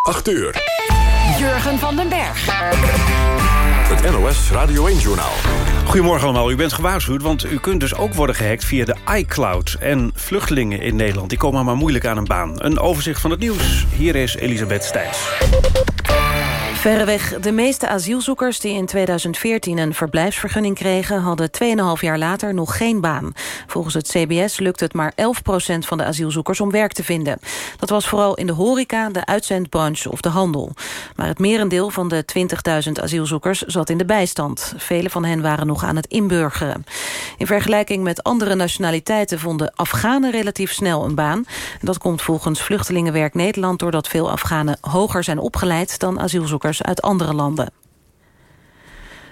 8 uur. Jurgen van den Berg. Het NOS Radio 1-journaal. Goedemorgen allemaal, u bent gewaarschuwd, want u kunt dus ook worden gehackt via de iCloud. En vluchtelingen in Nederland, die komen maar moeilijk aan een baan. Een overzicht van het nieuws. Hier is Elisabeth Stijns. Verreweg de meeste asielzoekers die in 2014 een verblijfsvergunning kregen... hadden 2,5 jaar later nog geen baan. Volgens het CBS lukt het maar 11% van de asielzoekers om werk te vinden. Dat was vooral in de horeca, de uitzendbranche of de handel. Maar het merendeel van de 20.000 asielzoekers zat in de bijstand. Vele van hen waren nog aan het inburgeren. In vergelijking met andere nationaliteiten vonden Afghanen relatief snel een baan. Dat komt volgens Vluchtelingenwerk Nederland... doordat veel Afghanen hoger zijn opgeleid dan asielzoekers uit andere landen.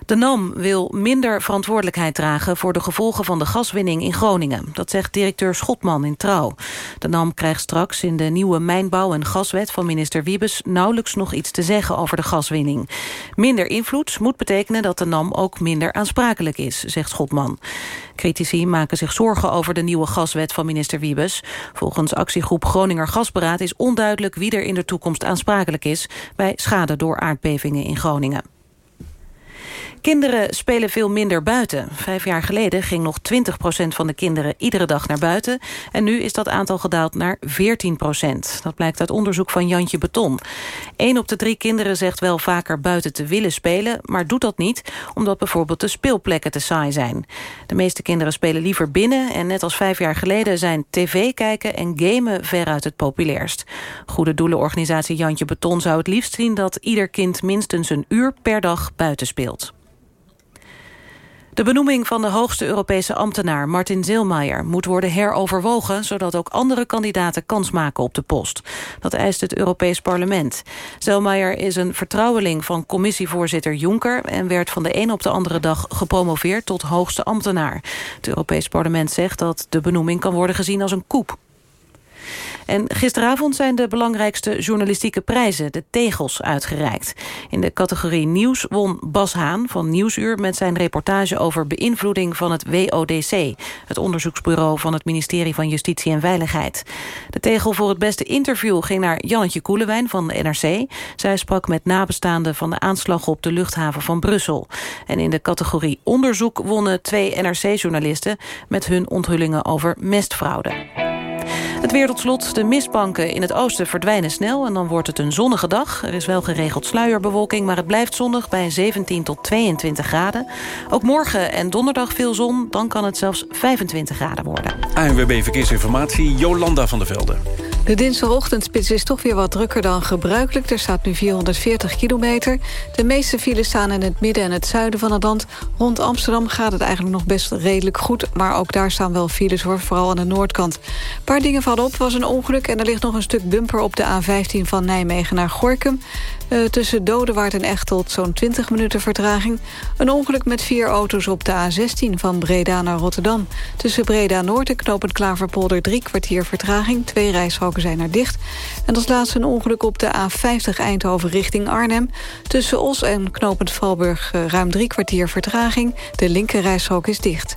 De NAM wil minder verantwoordelijkheid dragen voor de gevolgen van de gaswinning in Groningen. Dat zegt directeur Schotman in Trouw. De NAM krijgt straks in de nieuwe mijnbouw- en gaswet van minister Wiebes nauwelijks nog iets te zeggen over de gaswinning. Minder invloed moet betekenen dat de NAM ook minder aansprakelijk is, zegt Schotman. Critici maken zich zorgen over de nieuwe gaswet van minister Wiebes. Volgens actiegroep Groninger Gasberaad is onduidelijk wie er in de toekomst aansprakelijk is bij schade door aardbevingen in Groningen. Kinderen spelen veel minder buiten. Vijf jaar geleden ging nog 20% van de kinderen iedere dag naar buiten. En nu is dat aantal gedaald naar 14% Dat blijkt uit onderzoek van Jantje Beton. Eén op de drie kinderen zegt wel vaker buiten te willen spelen... maar doet dat niet omdat bijvoorbeeld de speelplekken te saai zijn. De meeste kinderen spelen liever binnen... en net als vijf jaar geleden zijn tv kijken en gamen veruit het populairst. Goede doelenorganisatie Jantje Beton zou het liefst zien... dat ieder kind minstens een uur per dag buiten speelt. De benoeming van de hoogste Europese ambtenaar Martin Zeelmaier moet worden heroverwogen, zodat ook andere kandidaten kans maken op de post. Dat eist het Europees Parlement. Zeelmaier is een vertrouweling van commissievoorzitter Juncker en werd van de een op de andere dag gepromoveerd tot hoogste ambtenaar. Het Europees Parlement zegt dat de benoeming kan worden gezien als een coup. En gisteravond zijn de belangrijkste journalistieke prijzen, de tegels, uitgereikt. In de categorie Nieuws won Bas Haan van Nieuwsuur... met zijn reportage over beïnvloeding van het WODC... het onderzoeksbureau van het ministerie van Justitie en Veiligheid. De tegel voor het beste interview ging naar Jannetje Koelewijn van de NRC. Zij sprak met nabestaanden van de aanslag op de luchthaven van Brussel. En in de categorie onderzoek wonnen twee NRC-journalisten... met hun onthullingen over mestfraude. Het weer tot slot. De mistbanken in het oosten verdwijnen snel... en dan wordt het een zonnige dag. Er is wel geregeld sluierbewolking, maar het blijft zonnig... bij 17 tot 22 graden. Ook morgen en donderdag veel zon. Dan kan het zelfs 25 graden worden. ANWB Verkeersinformatie, Jolanda van der Velde. De dinsdagochtendspits is toch weer wat drukker dan gebruikelijk. Er staat nu 440 kilometer. De meeste files staan in het midden en het zuiden van het land. Rond Amsterdam gaat het eigenlijk nog best redelijk goed. Maar ook daar staan wel files, hoor, vooral aan de noordkant. Een paar dingen vallen op. was een ongeluk en er ligt nog een stuk bumper op de A15 van Nijmegen naar Gorkum. Uh, tussen Dodewaard en Echtelt zo'n 20 minuten vertraging. Een ongeluk met vier auto's op de A16 van Breda naar Rotterdam. Tussen Breda Noord en Knopend Klaverpolder drie kwartier vertraging. Twee rijstroken zijn er dicht. En als laatste een ongeluk op de A50 Eindhoven richting Arnhem. Tussen Os en Knopend Valburg uh, ruim drie kwartier vertraging. De linker rijstrook is dicht.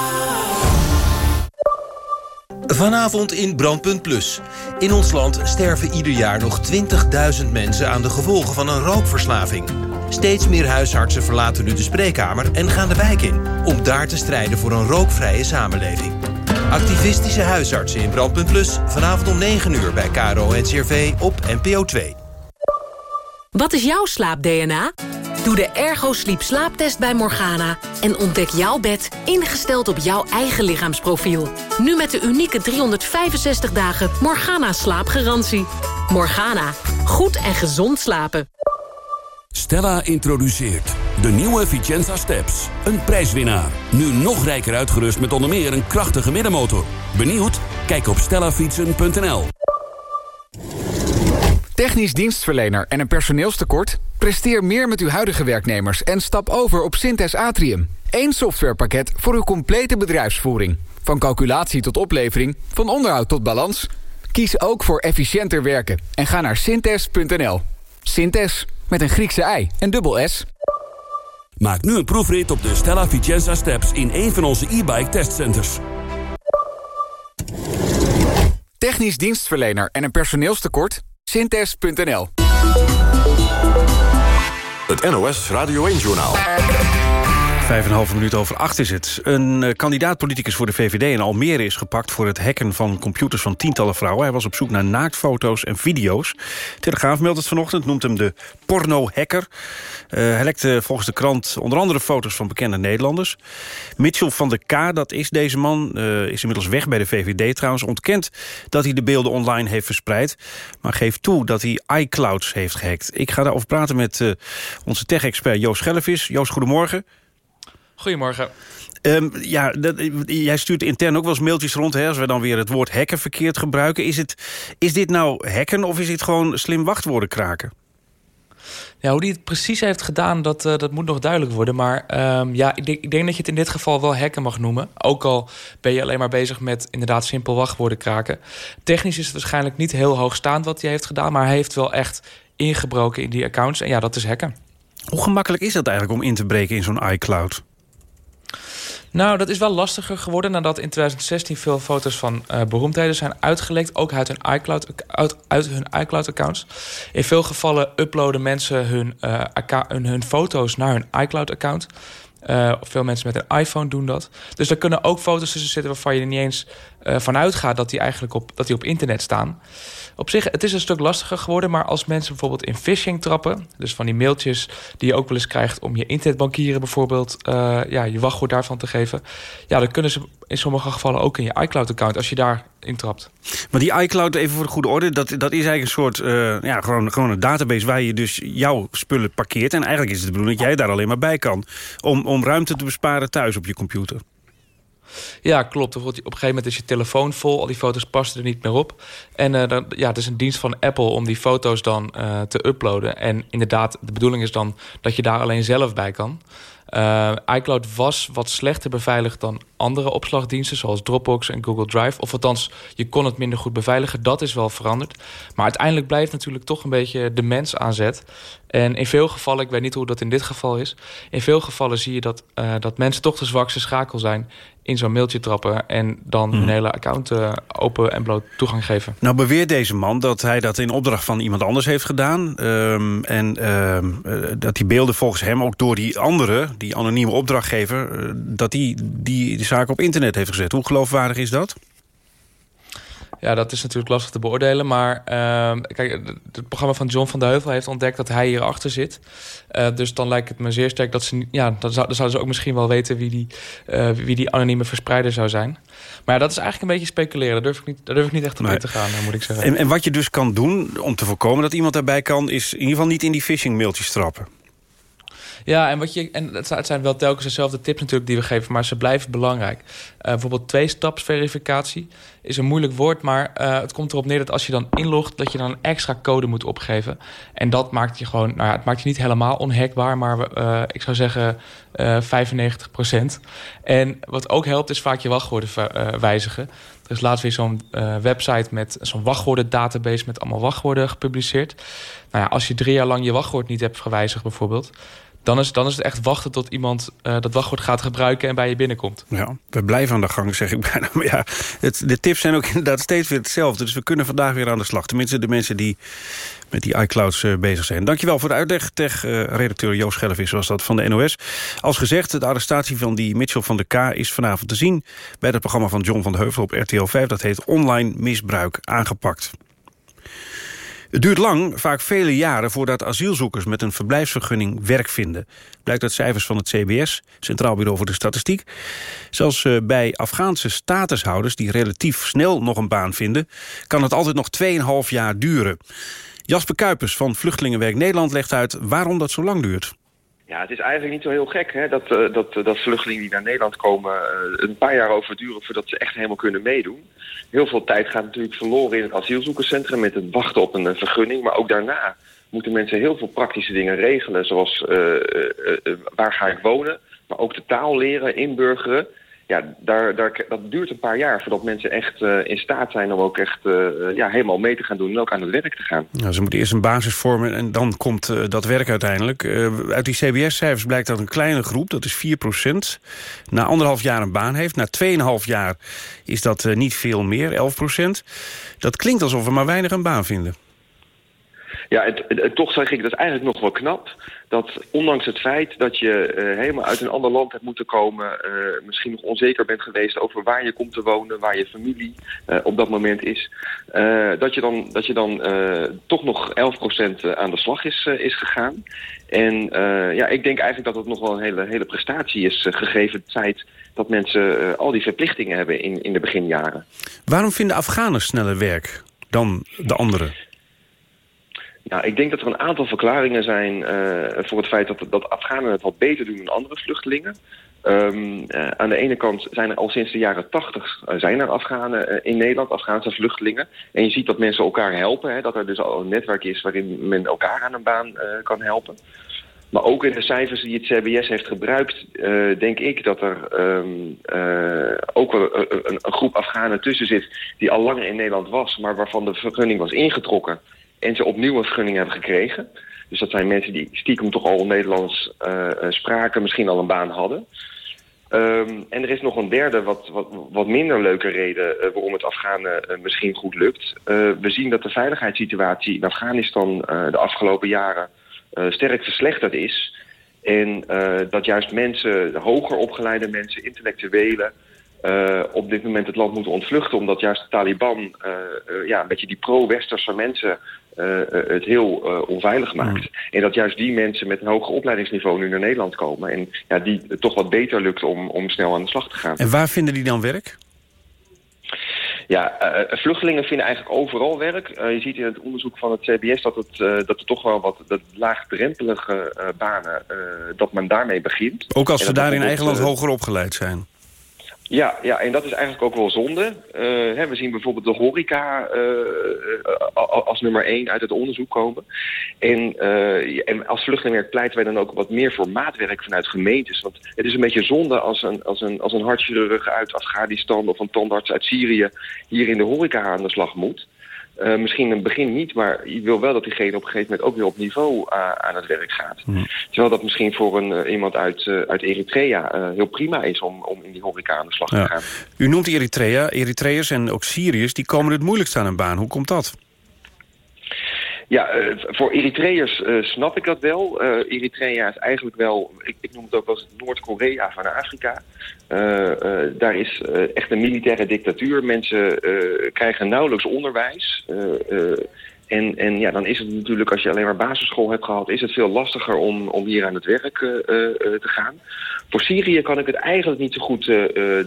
Vanavond in Brandpunt Plus. In ons land sterven ieder jaar nog 20.000 mensen aan de gevolgen van een rookverslaving. Steeds meer huisartsen verlaten nu de spreekkamer en gaan de wijk in... om daar te strijden voor een rookvrije samenleving. Activistische huisartsen in Brandpunt Plus. Vanavond om 9 uur bij KRO en CRV op NPO 2. Wat is jouw slaap-DNA? Doe de Ergo Sleep slaaptest bij Morgana en ontdek jouw bed ingesteld op jouw eigen lichaamsprofiel. Nu met de unieke 365 dagen Morgana slaapgarantie. Morgana, goed en gezond slapen. Stella introduceert de nieuwe Vicenza Steps. Een prijswinnaar. Nu nog rijker uitgerust met onder meer een krachtige middenmotor. Benieuwd? Kijk op stellafietsen.nl. Technisch dienstverlener en een personeelstekort? Presteer meer met uw huidige werknemers en stap over op Synthes Atrium. Eén softwarepakket voor uw complete bedrijfsvoering. Van calculatie tot oplevering, van onderhoud tot balans. Kies ook voor efficiënter werken en ga naar synthes.nl. Synthes, met een Griekse ei en dubbel S. Maak nu een proefrit op de Stella Vicenza Steps in een van onze e-bike testcenters. Technisch dienstverlener en een personeelstekort? Synthes.nl Het NOS Radio 1-journaal. Vijf en een half minuut over acht is het. Een uh, kandidaat-politicus voor de VVD in Almere is gepakt... voor het hacken van computers van tientallen vrouwen. Hij was op zoek naar naaktfoto's en video's. Telegraaf meldt het vanochtend, noemt hem de porno-hacker. Uh, hij lekte volgens de krant onder andere foto's van bekende Nederlanders. Mitchell van der K, dat is deze man, uh, is inmiddels weg bij de VVD trouwens... ontkent dat hij de beelden online heeft verspreid... maar geeft toe dat hij iClouds heeft gehackt. Ik ga daarover praten met onze tech-expert Joost Schellevis. Joost, goedemorgen. Goedemorgen. Um, ja, dat, jij stuurt intern ook wel eens mailtjes rond... Hè, als we dan weer het woord hacken verkeerd gebruiken. Is, het, is dit nou hacken of is dit gewoon slim wachtwoorden kraken? Ja, hoe hij het precies heeft gedaan, dat, uh, dat moet nog duidelijk worden. Maar um, ja, ik denk, ik denk dat je het in dit geval wel hacken mag noemen. Ook al ben je alleen maar bezig met inderdaad simpel wachtwoorden kraken. Technisch is het waarschijnlijk niet heel hoogstaand wat hij heeft gedaan... maar hij heeft wel echt ingebroken in die accounts. En ja, dat is hacken. Hoe gemakkelijk is dat eigenlijk om in te breken in zo'n iCloud? Nou, dat is wel lastiger geworden nadat in 2016 veel foto's van uh, beroemdheden zijn uitgelekt. Ook uit hun iCloud, uit, hun iCloud-accounts. In veel gevallen uploaden mensen hun, uh, hun, foto's naar hun iCloud-account. Uh, veel mensen met een iPhone doen dat. Dus er kunnen ook foto's tussen zitten waarvan je er niet eens van uitgaat dat die eigenlijk op, dat die op internet staan. Op zich, het is een stuk lastiger geworden, maar als mensen bijvoorbeeld in phishing trappen, dus van die mailtjes die je ook wel eens krijgt om je internetbankieren bijvoorbeeld, uh, ja, je wachtwoord daarvan te geven, ja, dan kunnen ze in sommige gevallen ook in je iCloud-account als je daar intrapt. Maar die iCloud, even voor de goede orde, dat, dat is eigenlijk een soort, uh, ja, gewoon, gewoon een database waar je dus jouw spullen parkeert. En eigenlijk is het de bedoeling dat jij daar alleen maar bij kan, om, om ruimte te besparen thuis op je computer. Ja, klopt. Op een gegeven moment is je telefoon vol. Al die foto's passen er niet meer op. En uh, dan, ja, het is een dienst van Apple om die foto's dan uh, te uploaden. En inderdaad, de bedoeling is dan dat je daar alleen zelf bij kan. Uh, iCloud was wat slechter beveiligd dan andere opslagdiensten... zoals Dropbox en Google Drive. Of althans, je kon het minder goed beveiligen. Dat is wel veranderd. Maar uiteindelijk blijft natuurlijk toch een beetje de mens aan zet. En in veel gevallen, ik weet niet hoe dat in dit geval is... in veel gevallen zie je dat, dat mensen toch de zwakste schakel zijn in zo'n mailtje trappen... en dan mm. hun hele account uh, open en bloot toegang geven. Nou beweert deze man dat hij dat in opdracht van iemand anders heeft gedaan... Um, en um, uh, dat die beelden volgens hem ook door die andere, die anonieme opdrachtgever... Uh, dat die, die die zaak op internet heeft gezet. Hoe geloofwaardig is dat? Ja, dat is natuurlijk lastig te beoordelen. Maar uh, kijk, het programma van John van de Heuvel heeft ontdekt dat hij hierachter zit. Uh, dus dan lijkt het me zeer sterk dat ze... Ja, dan, zou, dan zouden ze ook misschien wel weten wie die, uh, wie die anonieme verspreider zou zijn. Maar ja, dat is eigenlijk een beetje speculeren. Daar durf ik niet, daar durf ik niet echt op nee. te gaan, moet ik zeggen. En, en wat je dus kan doen om te voorkomen dat iemand daarbij kan... is in ieder geval niet in die phishing mailtjes trappen. Ja, en, wat je, en het zijn wel telkens dezelfde tips natuurlijk die we geven... maar ze blijven belangrijk. Uh, bijvoorbeeld twee-stapsverificatie is een moeilijk woord... maar uh, het komt erop neer dat als je dan inlogt... dat je dan een extra code moet opgeven. En dat maakt je gewoon... Nou ja, het maakt je niet helemaal onhackbaar... maar uh, ik zou zeggen 95 procent. En wat ook helpt is vaak je wachtwoorden wijzigen. Er is laatst weer zo'n website met zo'n wachtwoorden-database... met allemaal wachtwoorden gepubliceerd. Nou ja, als je drie jaar lang je wachtwoord niet hebt gewijzigd bijvoorbeeld dan is, dan is het echt wachten tot iemand uh, dat wachtwoord gaat gebruiken en bij je binnenkomt. Ja, we blijven aan de gang, zeg ik bijna. Maar ja, het, de tips zijn ook inderdaad steeds weer hetzelfde. Dus we kunnen vandaag weer aan de slag. Tenminste, de mensen die met die iClouds uh, bezig zijn. Dankjewel voor de uitleg. Tech-redacteur uh, Joost Schellevis was dat van de NOS. Als gezegd, de arrestatie van die Mitchell van de K is vanavond te zien... bij het programma van John van de Heuvel op RTL 5. Dat heet Online Misbruik aangepakt. Het duurt lang, vaak vele jaren, voordat asielzoekers met een verblijfsvergunning werk vinden. Blijkt uit cijfers van het CBS, Centraal Bureau voor de Statistiek. Zelfs uh, bij Afghaanse statushouders die relatief snel nog een baan vinden... kan het altijd nog 2,5 jaar duren. Jasper Kuipers van Vluchtelingenwerk Nederland legt uit waarom dat zo lang duurt. Ja, het is eigenlijk niet zo heel gek hè, dat, uh, dat, dat vluchtelingen die naar Nederland komen... Uh, een paar jaar over duren voordat ze echt helemaal kunnen meedoen. Heel veel tijd gaat natuurlijk verloren in het asielzoekerscentrum... met het wachten op een vergunning. Maar ook daarna moeten mensen heel veel praktische dingen regelen. Zoals waar ga ik wonen, maar ook de taal leren, inburgeren ja, daar, daar, dat duurt een paar jaar voordat mensen echt uh, in staat zijn om ook echt uh, ja, helemaal mee te gaan doen en ook aan het werk te gaan. Nou, ze moeten eerst een basis vormen en dan komt dat werk uiteindelijk. uit die CBS-cijfers blijkt dat een kleine groep, dat is 4% na anderhalf jaar een baan heeft. Na 2,5 jaar is dat niet veel meer, 11% Dat klinkt alsof we maar weinig een baan vinden. Ja, het, toch zeg ik dat eigenlijk nog wel knap. Dat ondanks het feit dat je uh, helemaal uit een ander land hebt moeten komen... Uh, misschien nog onzeker bent geweest over waar je komt te wonen... waar je familie uh, op dat moment is... dat je dan, dat je dan toch nog 11% aan de slag is, is gegaan. En ja, ik denk eigenlijk dat het nog wel een hele, hele prestatie is... gegeven het feit dat mensen al die verplichtingen hebben in, in de beginjaren. Waarom vinden Afghanen sneller werk dan de anderen? Nou, ik denk dat er een aantal verklaringen zijn uh, voor het feit dat, dat Afghanen het wat beter doen dan andere vluchtelingen. Um, uh, aan de ene kant zijn er al sinds de jaren tachtig uh, zijn er Afghanen in Nederland, Afghaanse vluchtelingen. En je ziet dat mensen elkaar helpen, hè, dat er dus al een netwerk is waarin men elkaar aan een baan kan helpen. Maar ook in de cijfers die het CBS heeft gebruikt, denk ik dat er um, ook een, een groep Afghanen tussen zit die al langer in Nederland was, maar waarvan de vergunning was ingetrokken en ze opnieuw een vergunning hebben gekregen. Dus dat zijn mensen die stiekem toch al Nederlands uh, spraken, misschien al een baan hadden. Um, en er is nog een derde, wat, wat, wat minder leuke reden uh, waarom het Afghanen misschien goed lukt. We zien dat de veiligheidssituatie in Afghanistan de afgelopen jaren sterk verslechterd is. En dat juist mensen, hoger opgeleide mensen, intellectuelen... op dit moment het land moeten ontvluchten... omdat juist de Taliban ja, een beetje die pro-westerse mensen uh, het heel uh, onveilig maakt. Mm. En dat juist die mensen met een hoger opleidingsniveau nu naar Nederland komen. En ja, die het toch wat beter lukt om, om snel aan de slag te gaan. En waar vinden die dan werk? Ja, uh, vluchtelingen vinden eigenlijk overal werk. Uh, je ziet in het onderzoek van het CBS dat, het, uh, dat er toch wel wat dat laagdrempelige banen, dat men daarmee begint. Ook als ze daar in eigen land hoger opgeleid zijn? Ja, ja, en dat is eigenlijk ook wel zonde. Uh, hè, we zien bijvoorbeeld de horeca uh, als nummer één uit het onderzoek komen. En, en als vluchtelingenwerk pleiten wij dan ook wat meer voor maatwerk vanuit gemeentes. Want het is een beetje zonde als een, als een, als een hartchirurg uit Afghanistan of een tandarts uit Syrië hier in de horeca aan de slag moet. Uh, misschien in het begin niet, maar je wil wel dat diegene op een gegeven moment ook weer op niveau uh, aan het werk gaat. Mm. Terwijl dat misschien voor een, uh, iemand uit, uit Eritrea heel prima is om, om in die horeca aan de slag ja. te gaan. U noemt Eritrea, Eritreërs en ook Syriërs, die komen het moeilijkst aan een baan. Hoe komt dat? Ja, uh, voor Eritreërs uh, snap ik dat wel. Uh, Eritrea is eigenlijk wel, ik, ik noem het ook wel eens Noord-Korea van Afrika. daar is echt een militaire dictatuur. Mensen krijgen nauwelijks onderwijs. en, en ja, dan is het natuurlijk, als je alleen maar basisschool hebt gehad... is het veel lastiger om, om hier aan het werk te gaan. Voor Syrië kan ik het eigenlijk niet zo goed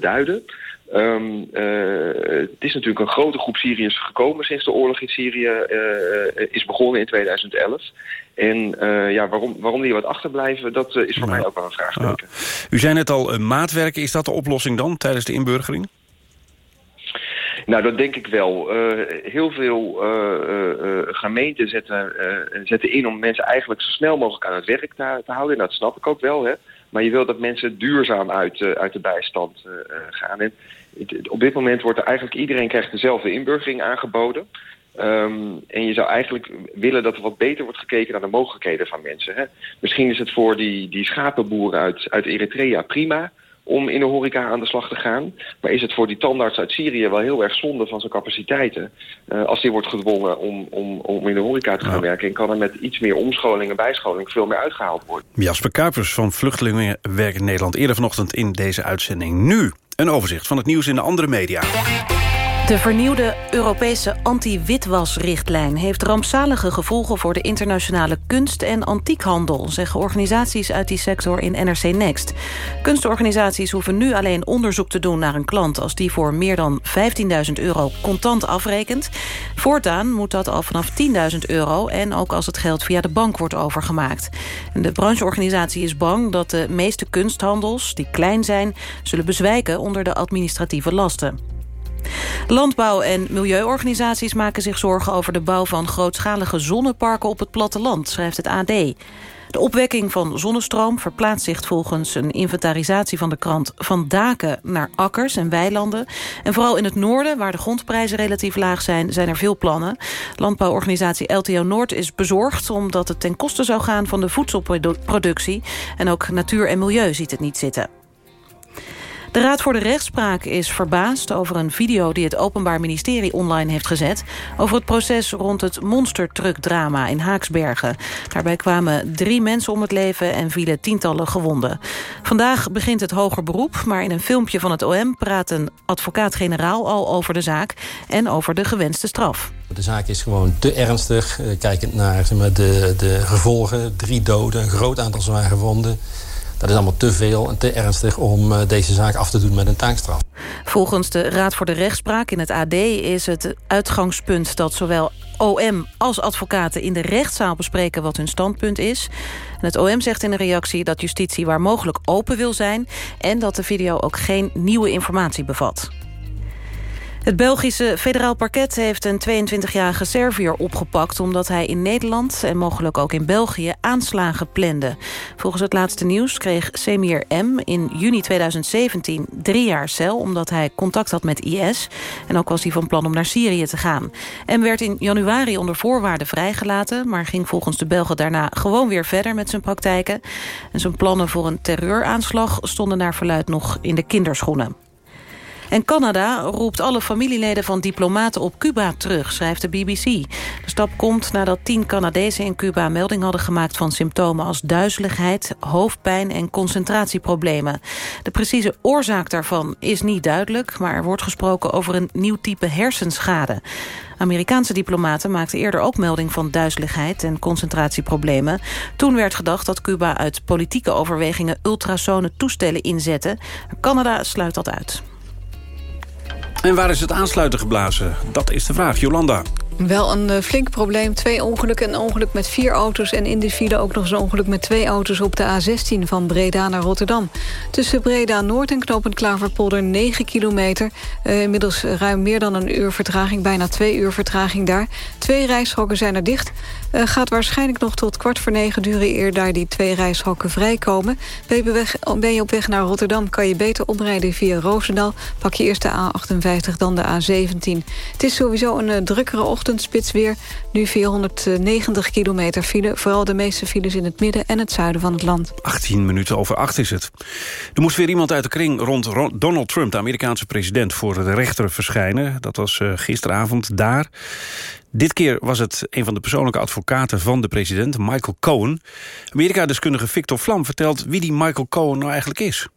duiden... Um, uh, het is natuurlijk een grote groep Syriërs gekomen sinds de oorlog in Syrië uh, is begonnen in 2011. En uh, ja, waarom, waarom die wat achterblijven, dat is voor nou, mij ook wel een vraagteken. Ja. U zei net al, maatwerken, is dat de oplossing dan tijdens de inburgering? Nou, dat denk ik wel. Uh, heel veel uh, uh, gemeenten zetten, zetten in om mensen eigenlijk zo snel mogelijk aan het werk te, te houden. En dat snap ik ook wel, hè. Maar je wil dat mensen duurzaam uit, uit de bijstand gaan. En op dit moment wordt er eigenlijk iedereen krijgt dezelfde inburgering aangeboden. Um, en je zou eigenlijk willen dat er wat beter wordt gekeken naar de mogelijkheden van mensen. Hè? Misschien is het voor die, die schapenboeren uit, uit Eritrea prima om in de horeca aan de slag te gaan. Maar is het voor die tandarts uit Syrië wel heel erg zonde van zijn capaciteiten... Uh, als die wordt gedwongen om, om, om in de horeca te gaan werken... en kan er met iets meer omscholing en bijscholing veel meer uitgehaald worden. Jasper Kuipers van Vluchtelingenwerk in Nederland... eerder vanochtend in deze uitzending. Nu een overzicht van het nieuws in de andere media. De vernieuwde Europese anti-witwasrichtlijn... heeft rampzalige gevolgen voor de internationale kunst- en antiekhandel... zeggen organisaties uit die sector in NRC Next. Kunstorganisaties hoeven nu alleen onderzoek te doen naar een klant... als die voor meer dan 15.000 euro contant afrekent. Voortaan moet dat al vanaf 10.000 euro... en ook als het geld via de bank wordt overgemaakt. De brancheorganisatie is bang dat de meeste kunsthandels, die klein zijn... zullen bezwijken onder de administratieve lasten. Landbouw- en milieuorganisaties maken zich zorgen over de bouw van grootschalige zonneparken op het platteland, schrijft het AD. De opwekking van zonnestroom verplaatst zich volgens een inventarisatie van de krant van daken naar akkers en weilanden. En vooral in het noorden, waar de grondprijzen relatief laag zijn, zijn er veel plannen. Landbouworganisatie LTO Noord is bezorgd omdat het ten koste zou gaan van de voedselproductie. En ook natuur en milieu ziet het niet zitten. De Raad voor de Rechtspraak is verbaasd over een video... die het Openbaar Ministerie online heeft gezet... over het proces rond het monstertruckdrama in Haaksbergen. Daarbij kwamen drie mensen om het leven en vielen tientallen gewonden. Vandaag begint het hoger beroep... maar in een filmpje van het OM praat een advocaat-generaal al over de zaak... en over de gewenste straf. De zaak is gewoon te ernstig, eh, kijkend naar de, de gevolgen. Drie doden, een groot aantal zwaar gewonden... Dat is allemaal te veel en te ernstig om eh, deze zaak af te doen met een taakstraf. Volgens de Raad voor de Rechtspraak in het AD is het uitgangspunt dat zowel OM als advocaten in de rechtszaal bespreken wat hun standpunt is. En het OM zegt in een reactie dat justitie waar mogelijk open wil zijn... en dat de video ook geen nieuwe informatie bevat. Het Belgische federaal parket heeft een 22-jarige Serviër opgepakt... omdat hij in Nederland en mogelijk ook in België aanslagen plande. Volgens het laatste nieuws kreeg Semir M. in juni 2017 drie jaar cel... omdat hij contact had met IS. En ook was hij van plan om naar Syrië te gaan. M werd in januari onder voorwaarden vrijgelaten... maar ging volgens de Belgen daarna gewoon weer verder met zijn praktijken. En zijn plannen voor een terreuraanslag stonden naar verluid nog in de kinderschoenen. En Canada roept alle familieleden van diplomaten op Cuba terug, schrijft de BBC. De stap komt nadat tien Canadezen in Cuba melding hadden gemaakt van symptomen als duizeligheid, hoofdpijn en concentratieproblemen. De precieze oorzaak daarvan is niet duidelijk, maar er wordt gesproken over een nieuw type hersenschade. Amerikaanse diplomaten maakten eerder ook melding van duizeligheid en concentratieproblemen. Toen werd gedacht dat Cuba uit politieke overwegingen ultrasone toestellen inzette. Canada sluit dat uit. En waar is het aansluiten geblazen? Dat is de vraag. Jolanda. Wel een uh, flink probleem. Twee ongelukken. Een ongeluk met vier auto's. En in de file ook nog eens een ongeluk met twee auto's... op de A16 van Breda naar Rotterdam. Tussen Breda Noord en Knopend Klaverpolder 9 kilometer. Uh, inmiddels ruim meer dan een uur vertraging. Bijna twee uur vertraging daar. Twee rijstroken zijn er dicht. Uh, gaat waarschijnlijk nog tot kwart voor negen duren... eer daar die twee rijstroken vrijkomen. Ben je, op weg naar Rotterdam... kan je beter oprijden via Roosendaal. Pak je eerst de A58, dan de A17. Het is sowieso een drukkere ochtend ochtendspits weer. Nu 490 kilometer file. Vooral de meeste files in het midden en het zuiden van het land. 18 minuten over 8 is het. Er moest weer iemand uit de kring rond Donald Trump... de Amerikaanse president, voor de rechter verschijnen. Dat was uh, gisteravond daar. Dit keer was het een van de persoonlijke advocaten van de president, Michael Cohen. Amerika-deskundige Victor Vlam vertelt wie die Michael Cohen nou eigenlijk is.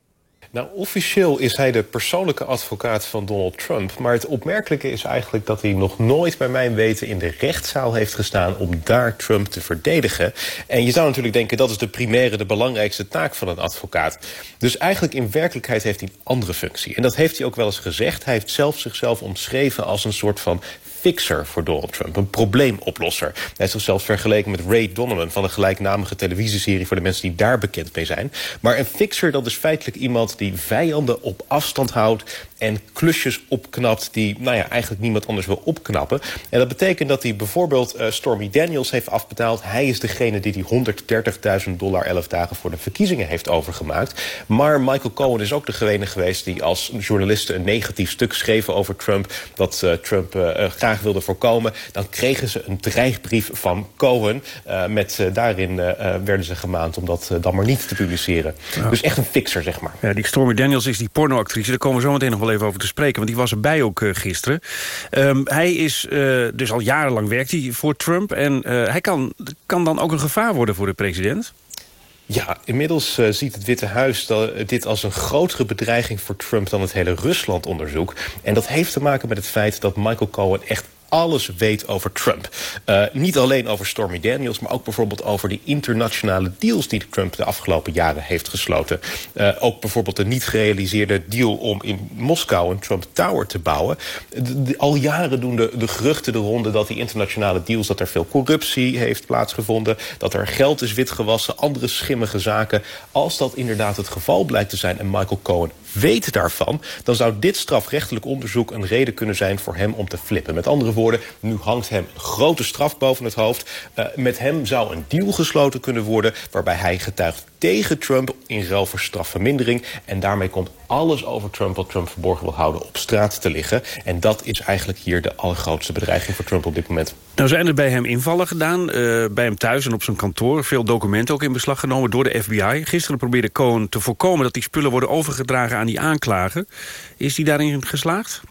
Nou, officieel is hij de persoonlijke advocaat van Donald Trump. Maar het opmerkelijke is eigenlijk dat hij nog nooit bij mijn weten... in de rechtszaal heeft gestaan om daar Trump te verdedigen. En je zou natuurlijk denken dat is de primaire, de belangrijkste taak van een advocaat. Dus eigenlijk in werkelijkheid heeft hij een andere functie. En dat heeft hij ook wel eens gezegd. Hij heeft zelf zichzelf omschreven als een soort van fixer voor Donald Trump. Een probleemoplosser. Hij heeft zichzelf vergeleken met Ray Donovan... van een gelijknamige televisieserie voor de mensen die daar bekend mee zijn. Maar een fixer, dat is feitelijk iemand die vijanden op afstand houdt en klusjes opknapt die nou ja, eigenlijk niemand anders wil opknappen. En dat betekent dat hij bijvoorbeeld uh, Stormy Daniels heeft afbetaald. Hij is degene die die 130.000 dollar 11 dagen voor de verkiezingen heeft overgemaakt. Maar Michael Cohen is ook degene geweest die als journalisten een negatief stuk schreven over Trump. Dat uh, Trump uh, graag wilde voorkomen. Dan kregen ze een dreigbrief van Cohen. met daarin werden ze gemaand om dat dan maar niet te publiceren. Ja. Dus echt een fixer, zeg maar. Ja, die Stormy Daniels is die pornoactrice. Daar komen we zo meteen nog wel even over te spreken, want die was erbij ook uh, gisteren. Um, hij is uh, dus al jarenlang werkt hij voor Trump... en uh, hij kan, kan dan ook een gevaar worden voor de president? Ja, inmiddels ziet het Witte Huis dat, dit als een grotere bedreiging voor Trump... dan het hele Rusland-onderzoek. En dat heeft te maken met het feit dat Michael Cohen echt alles weet over Trump. Uh, niet alleen over Stormy Daniels, maar ook bijvoorbeeld over die internationale deals die Trump de afgelopen jaren heeft gesloten. Uh, ook bijvoorbeeld de niet gerealiseerde deal om in Moskou een Trump Tower te bouwen. al jaren doen de, de geruchten de ronde dat die internationale deals, dat er veel corruptie heeft plaatsgevonden, dat er geld is witgewassen, andere schimmige zaken. Als dat inderdaad het geval blijkt te zijn en Michael Cohen weet daarvan... dan zou dit strafrechtelijk onderzoek een reden kunnen zijn voor hem om te flippen. Met andere woorden, nu hangt hem een grote straf boven het hoofd. Uh, met hem zou een deal gesloten kunnen worden... waarbij hij getuigt tegen Trump in ruil voor strafvermindering. En daarmee komt alles over Trump wat Trump verborgen wil houden op straat te liggen. En dat is eigenlijk hier de allergrootste bedreiging voor Trump op dit moment. Nou zijn er bij hem invallen gedaan, uh, bij hem thuis en op zijn kantoor. Veel documenten ook in beslag genomen door de FBI. Gisteren probeerde Cohen te voorkomen dat die spullen worden overgedragen aan die aanklager. Is hij daarin geslaagd?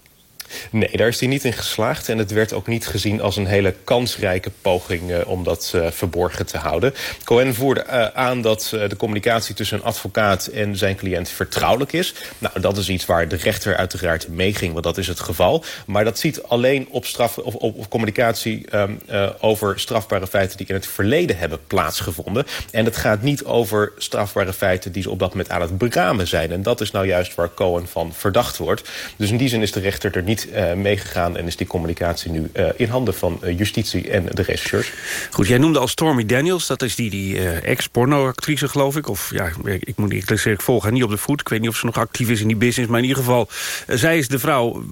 Nee, daar is hij niet in geslaagd. En het werd ook niet gezien als een hele kansrijke poging uh, om dat uh, verborgen te houden. Cohen voerde uh, aan dat de communicatie tussen een advocaat en zijn cliënt vertrouwelijk is. Nou, dat is iets waar de rechter uiteraard mee ging, want dat is het geval. Maar dat ziet alleen op, straf, of, op, communicatie um, over strafbare feiten die in het verleden hebben plaatsgevonden. En het gaat niet over strafbare feiten die ze op dat moment aan het beramen zijn. En dat is nou juist waar Cohen van verdacht wordt. Dus in die zin is de rechter er niet niet uh, meegegaan... en is die communicatie nu uh, in handen van uh, justitie en de rechercheurs. Goed, jij noemde al Stormy Daniels. Dat is die, die ex-pornoactrice, geloof ik. Of ja, ik, moet ik, ik volg haar niet op de voet. Ik weet niet of ze nog actief is in die business. Maar in ieder geval, zij is de vrouw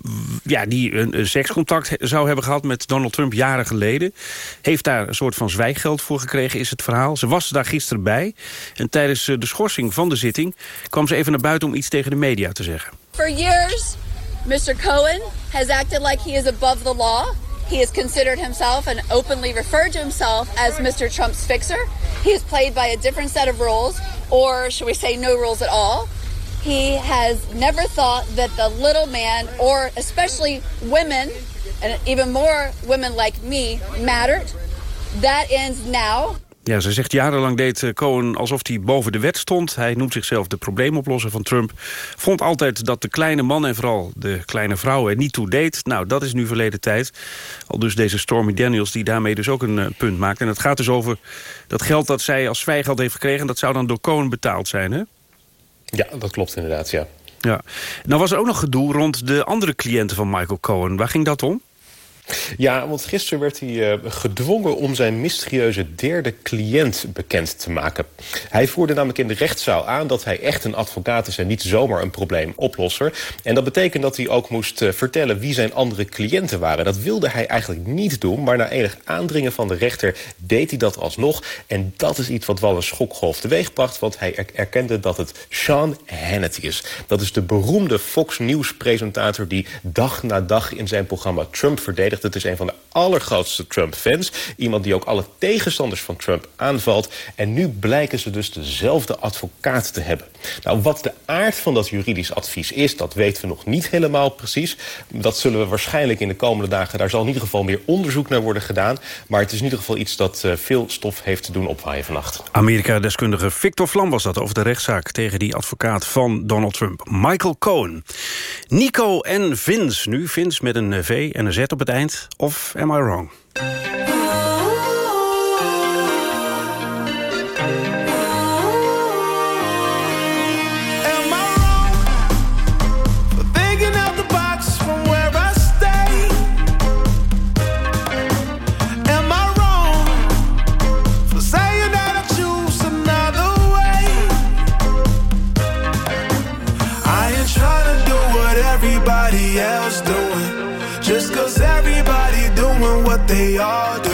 ja, die een, een sekscontact zou hebben gehad... met Donald Trump jaren geleden. Heeft daar een soort van zwijggeld voor gekregen, is het verhaal. Ze was daar gisteren bij. En tijdens de schorsing van de zitting... kwam ze even naar buiten om iets tegen de media te zeggen. For years... Mr. Cohen has acted like he is above the law. He has considered himself and openly referred to himself as Mr. Trump's fixer. He is played by a different set of rules, or should we say, no rules at all. He has never thought that the little man, or especially women, and even more women like me, mattered. That ends now. Ja, ze zegt jarenlang deed eh, Cohen alsof hij boven de wet stond. Hij noemt zichzelf de probleemoplosser van Trump. Vond altijd dat de kleine man en vooral de kleine vrouw er niet toe deed. Nou, dat is nu verleden tijd. Al dus deze Stormy Daniels die daarmee dus ook een uh, punt maakt. En het gaat dus over dat geld dat zij als zwijgeld heeft gekregen... dat zou dan door Cohen betaald zijn, hè? Ja, dat klopt inderdaad, ja. ja. Nou was er ook nog gedoe rond de andere cliënten van Michael Cohen. Waar ging dat om? Ja, want gisteren werd hij uh, gedwongen om zijn mysterieuze derde cliënt bekend te maken. Hij voerde namelijk in de rechtszaal aan dat hij echt een advocaat is... en niet zomaar een probleemoplosser. En dat betekent dat hij ook moest uh, vertellen wie zijn andere cliënten waren. Dat wilde hij eigenlijk niet doen, maar na enig aandringen van de rechter... deed hij dat alsnog. En dat is iets wat wel een schokgolf teweegbracht... want hij er erkende dat het Sean Hannity is. Dat is de beroemde Fox News-presentator... die dag na dag in zijn programma Trump verdedigt het is een van de allergrootste Trump-fans. Iemand die ook alle tegenstanders van Trump aanvalt. En nu blijken ze dus dezelfde advocaat te hebben. Nou, wat de aard van dat juridisch advies is, dat weten we nog niet helemaal precies. Dat zullen we waarschijnlijk in de komende dagen... daar zal in ieder geval meer onderzoek naar worden gedaan. Maar het is in ieder geval iets dat uh, veel stof heeft te doen opwaaien vannacht. Amerika-deskundige Victor Vlam was dat over de rechtszaak... tegen die advocaat van Donald Trump, Michael Cohen. Nico en Vince nu. Vince met een V en een Z op het eind. Of am I wrong? They all do.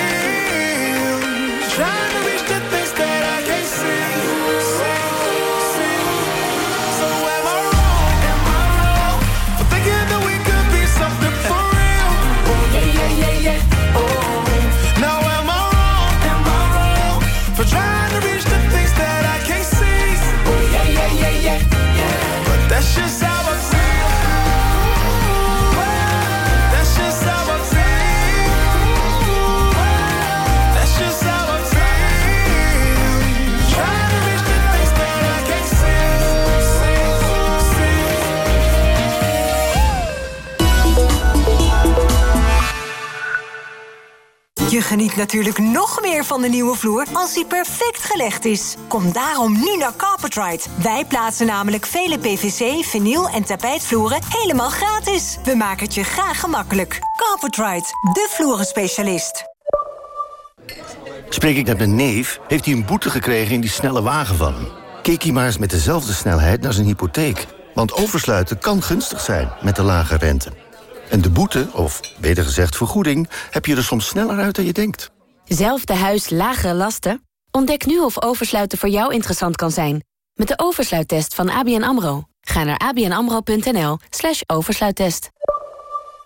Geniet natuurlijk nog meer van de nieuwe vloer als die perfect gelegd is. Kom daarom nu naar Carpetride. Wij plaatsen namelijk vele PVC, vinyl en tapijtvloeren helemaal gratis. We maken het je graag gemakkelijk. Carpetride, de vloerenspecialist. Spreek ik met mijn neef, heeft hij een boete gekregen in die snelle wagen van hem. Keek hij maar eens met dezelfde snelheid naar zijn hypotheek. Want oversluiten kan gunstig zijn met de lage rente. En de boete, of beter gezegd vergoeding, heb je er soms sneller uit dan je denkt. Zelfde huis, lagere lasten? Ontdek nu of oversluiten voor jou interessant kan zijn. Met de oversluittest van ABN AMRO. Ga naar abnamro.nl slash oversluittest.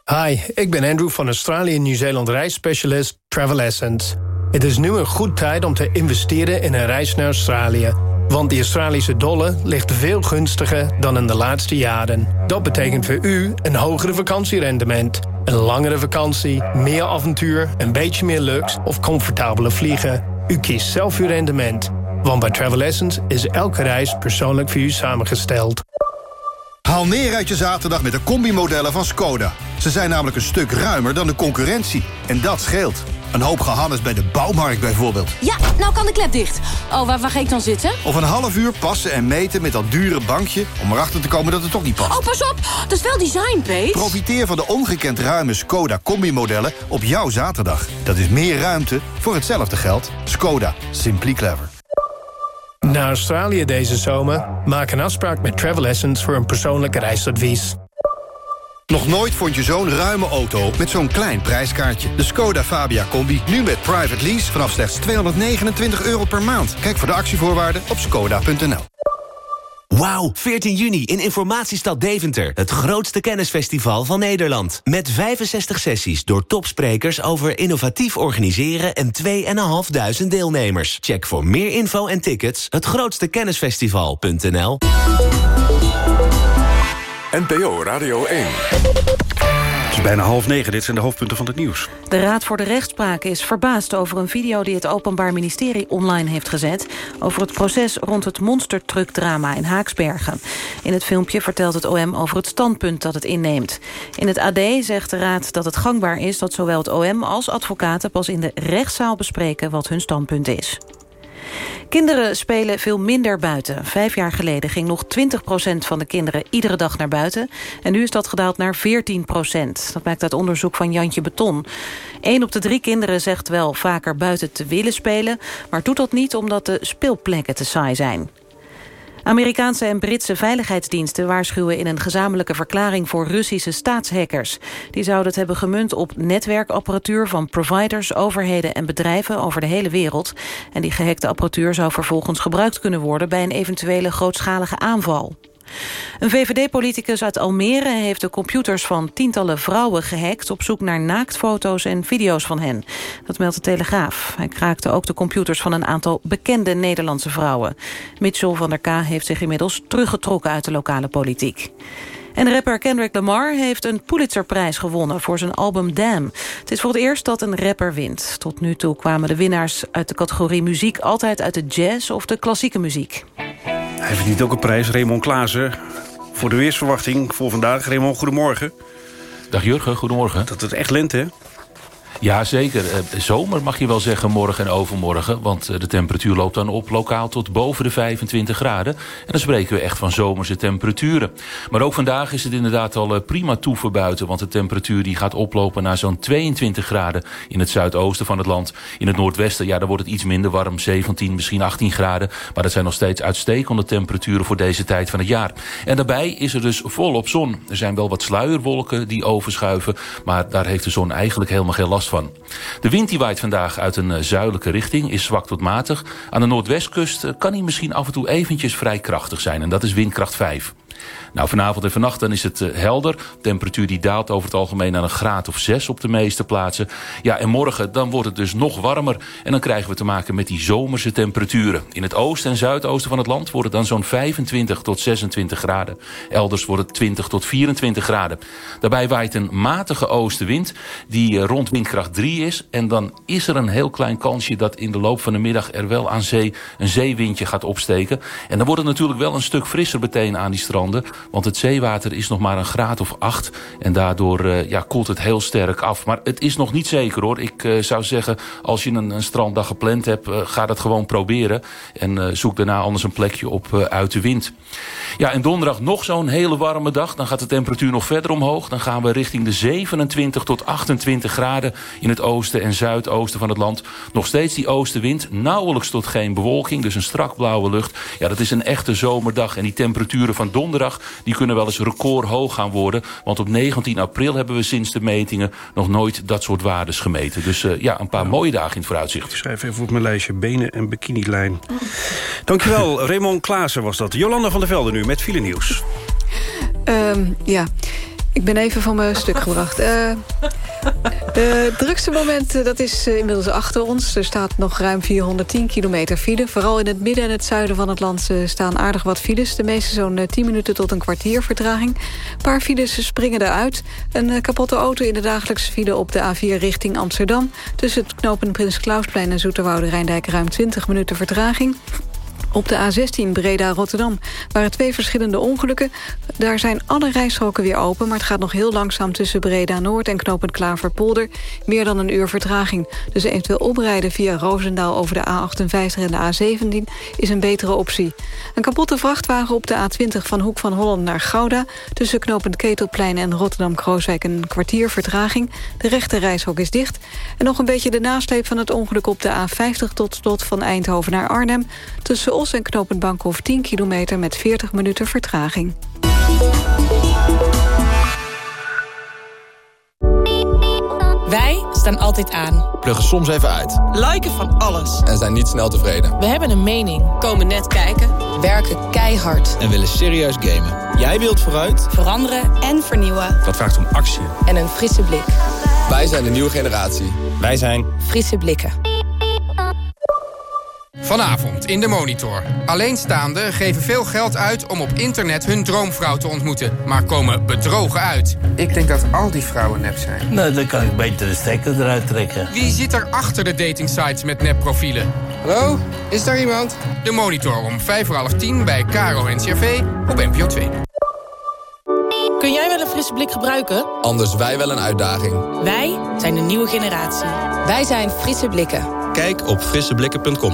Hi, ik ben Andrew van Australië Nieuw-Zeeland reisspecialist Travel Essence. Het is nu een goed tijd om te investeren in een reis naar Australië. Want die Australische dollar ligt veel gunstiger dan in de laatste jaren. Dat betekent voor u een hogere vakantierendement. Een langere vakantie, meer avontuur, een beetje meer luxe of comfortabele vliegen. U kiest zelf uw rendement. Want bij Travel Essence is elke reis persoonlijk voor u samengesteld. Haal neer uit je zaterdag met de combimodellen van Skoda. Ze zijn namelijk een stuk ruimer dan de concurrentie. En dat scheelt. Een hoop gehannes bij de bouwmarkt bijvoorbeeld. Ja, nou kan de klep dicht. Oh, waar, waar ga ik dan zitten? Of een half uur passen en meten met dat dure bankje... om erachter te komen dat het toch niet past. Oh, pas op. Dat is wel design, Pete. Profiteer van de ongekend ruime Skoda combimodellen op jouw zaterdag. Dat is meer ruimte voor hetzelfde geld. Skoda. Simply clever. Naar Australië deze zomer? Maak een afspraak met Travel Essence voor een persoonlijk reisadvies. Nog nooit vond je zo'n ruime auto met zo'n klein prijskaartje. De Skoda Fabia Combi, nu met private lease vanaf slechts 229 euro per maand. Kijk voor de actievoorwaarden op skoda.nl. Wauw, 14 juni in Informatiestad Deventer. Het grootste kennisfestival van Nederland. Met 65 sessies door topsprekers over innovatief organiseren... en 2.500 deelnemers. Check voor meer info en tickets hetgrootstekennisfestival.nl NPO Radio 1. Het is bijna half negen, dit zijn de hoofdpunten van het nieuws. De Raad voor de Rechtspraak is verbaasd over een video... die het Openbaar Ministerie online heeft gezet... over het proces rond het monstertruckdrama in Haaksbergen. In het filmpje vertelt het OM over het standpunt dat het inneemt. In het AD zegt de Raad dat het gangbaar is... dat zowel het OM als advocaten pas in de rechtszaal bespreken... wat hun standpunt is. Kinderen spelen veel minder buiten. Vijf jaar geleden ging nog 20% van de kinderen iedere dag naar buiten. En nu is dat gedaald naar 14% Dat blijkt uit onderzoek van Jantje Beton. Eén op de drie kinderen zegt wel vaker buiten te willen spelen... maar doet dat niet omdat de speelplekken te saai zijn. Amerikaanse en Britse veiligheidsdiensten waarschuwen in een gezamenlijke verklaring voor Russische staatshackers. Die zouden het hebben gemunt op netwerkapparatuur van providers, overheden en bedrijven over de hele wereld. En die gehackte apparatuur zou vervolgens gebruikt kunnen worden bij een eventuele grootschalige aanval. Een VVD-politicus uit Almere heeft de computers van tientallen vrouwen gehackt... op zoek naar naaktfoto's en video's van hen. Dat meldt de Telegraaf. Hij kraakte ook de computers van een aantal bekende Nederlandse vrouwen. Mitchell van der K heeft zich inmiddels teruggetrokken uit de lokale politiek. En rapper Kendrick Lamar heeft een Pulitzerprijs gewonnen voor zijn album Damn. Het is voor het eerst dat een rapper wint. Tot nu toe kwamen de winnaars uit de categorie muziek altijd uit de jazz of de klassieke muziek. Hij verdient ook een prijs, Raymond Klaassen. Voor de weersverwachting voor vandaag. Raymond, goedemorgen. Dag Jurgen, goedemorgen. Dat het echt lente, hè? Ja, zeker. Eh, zomer mag je wel zeggen morgen en overmorgen. Want eh, de temperatuur loopt dan op lokaal tot boven de 25 graden. En dan spreken we echt van zomerse temperaturen. Maar ook vandaag is het inderdaad al eh, prima toeven buiten. Want de temperatuur die gaat oplopen naar zo'n 22 graden... in het zuidoosten van het land. In het noordwesten, ja, daar wordt het iets minder warm. 17, misschien 18 graden. Maar dat zijn nog steeds uitstekende temperaturen voor deze tijd van het jaar. En daarbij is er dus volop zon. Er zijn wel wat sluierwolken die overschuiven. Maar daar heeft de zon eigenlijk helemaal geen last van. De wind die waait vandaag uit een eh, zuidelijke richting, is zwak tot matig. Aan de noordwestkust eh, kan hij misschien af en toe eventjes vrij krachtig zijn. En dat is windkracht 5. Nou, vanavond en vannacht dan is het uh, helder. Temperatuur die daalt over het algemeen naar een graad of 6 op de meeste plaatsen. Ja, en morgen dan wordt het dus nog warmer. En dan krijgen we te maken met die zomerse temperaturen. In het oosten en zuidoosten van het land wordt het dan zo'n 25 tot 26 graden. Elders wordt het 20 tot 24 graden. Daarbij waait een matige oostenwind die uh, rond windkracht 3 is. En dan is er een heel klein kansje dat in de loop van de middag er wel aan zee een zeewindje gaat opsteken. En dan wordt het natuurlijk wel een stuk frisser meteen aan die stranden. Want het zeewater is nog maar een graad of acht. En daardoor uh, ja, koelt het heel sterk af. Maar het is nog niet zeker hoor. Ik uh, zou zeggen, als je een, een stranddag gepland hebt... Uh, ga dat gewoon proberen. En zoek daarna anders een plekje op uit de wind. Ja, en donderdag nog zo'n hele warme dag. Dan gaat de temperatuur nog verder omhoog. Dan gaan we richting de 27 tot 28 graden... in het oosten en zuidoosten van het land. Nog steeds die oostenwind. Nauwelijks tot geen bewolking. Dus een strak blauwe lucht. Ja, dat is een echte zomerdag. En die temperaturen van donderdag die kunnen wel eens recordhoog gaan worden. Want op 19 april hebben we sinds de metingen nog nooit dat soort waardes gemeten. Dus uh, ja, een paar mooie dagen in het vooruitzicht. Ik schrijf even op mijn lijstje benen en bikinilijn. Dankjewel, Raymond Klaassen was dat. Jolanda van der Velde nu met file nieuws. Um, ja, ik ben even van mijn stuk gebracht. Uh, drukste moment dat is inmiddels achter ons. Er staat nog ruim 410 kilometer file. Vooral in het midden en het zuiden van het land staan aardig wat files. De meeste zo'n 10 minuten tot een kwartier vertraging. Een paar files springen eruit. Een kapotte auto in de dagelijkse file op de A4 richting Amsterdam. Tussen het knopen Prins Klausplein en Zoeterwoude Rijndijk ruim 20 minuten vertraging. Op de A16 Breda-Rotterdam waren twee verschillende ongelukken. Daar zijn alle rijstroken weer open... maar het gaat nog heel langzaam tussen Breda-Noord en Knopend Klaverpolder. Meer dan een uur vertraging. Dus eventueel oprijden via Roosendaal over de A58 en de A17... is een betere optie. Een kapotte vrachtwagen op de A20 van Hoek van Holland naar Gouda... tussen Knopend Ketelplein en Rotterdam-Krooswijk een kwartier vertraging. De rechte reishok is dicht. En nog een beetje de nasleep van het ongeluk op de A50... tot slot van Eindhoven naar Arnhem... tussen Os en Knopend Bankhof 10 kilometer met 40 minuten vertraging. Wij staan altijd aan. Pluggen soms even uit. Liken van alles. En zijn niet snel tevreden. We hebben een mening. Komen net kijken. Werken keihard. En willen serieus gamen. Jij wilt vooruit. Veranderen en vernieuwen. Dat vraagt om actie. En een frisse blik. Wij zijn de nieuwe generatie. Wij zijn... Frisse blikken. Vanavond in de Monitor. Alleenstaanden geven veel geld uit om op internet hun droomvrouw te ontmoeten... maar komen bedrogen uit. Ik denk dat al die vrouwen nep zijn. Nou, dan kan ik beter de stekker eruit trekken. Wie zit er achter de datingsites met nepprofielen? Hallo, is daar iemand? De Monitor om vijf voor half tien bij Caro NCRV op NPO 2. Kun jij wel een frisse blik gebruiken? Anders wij wel een uitdaging. Wij zijn de nieuwe generatie. Wij zijn Frisse Blikken. Kijk op frisseblikken.com.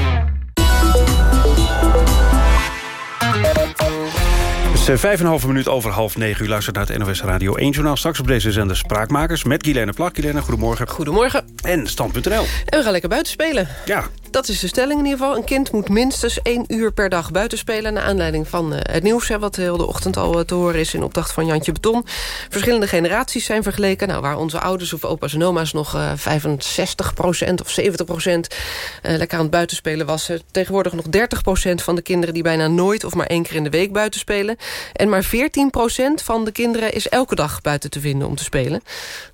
Het is vijf en een halve minuut over half negen. U luistert naar het NOS Radio 1 journaal. Straks op deze zender Spraakmakers met Guilaine Plak. Guilaine, goedemorgen. Goedemorgen. En stand.nl. En we gaan lekker buiten spelen. Ja. Dat is de stelling in ieder geval. Een kind moet minstens één uur per dag buiten spelen... naar aanleiding van eh, het nieuws... Wat heel de ochtend al eh, te horen is in opdracht van Jantje Beton. Verschillende generaties zijn vergeleken. Nou, waar onze ouders of opa's en oma's nog uh, 65% of 70% lekker aan het buitenspelen was... tegenwoordig nog 30% van de kinderen... die bijna nooit of maar één keer in de week buiten spelen. En maar 14% van de kinderen is elke dag buiten te vinden om te spelen.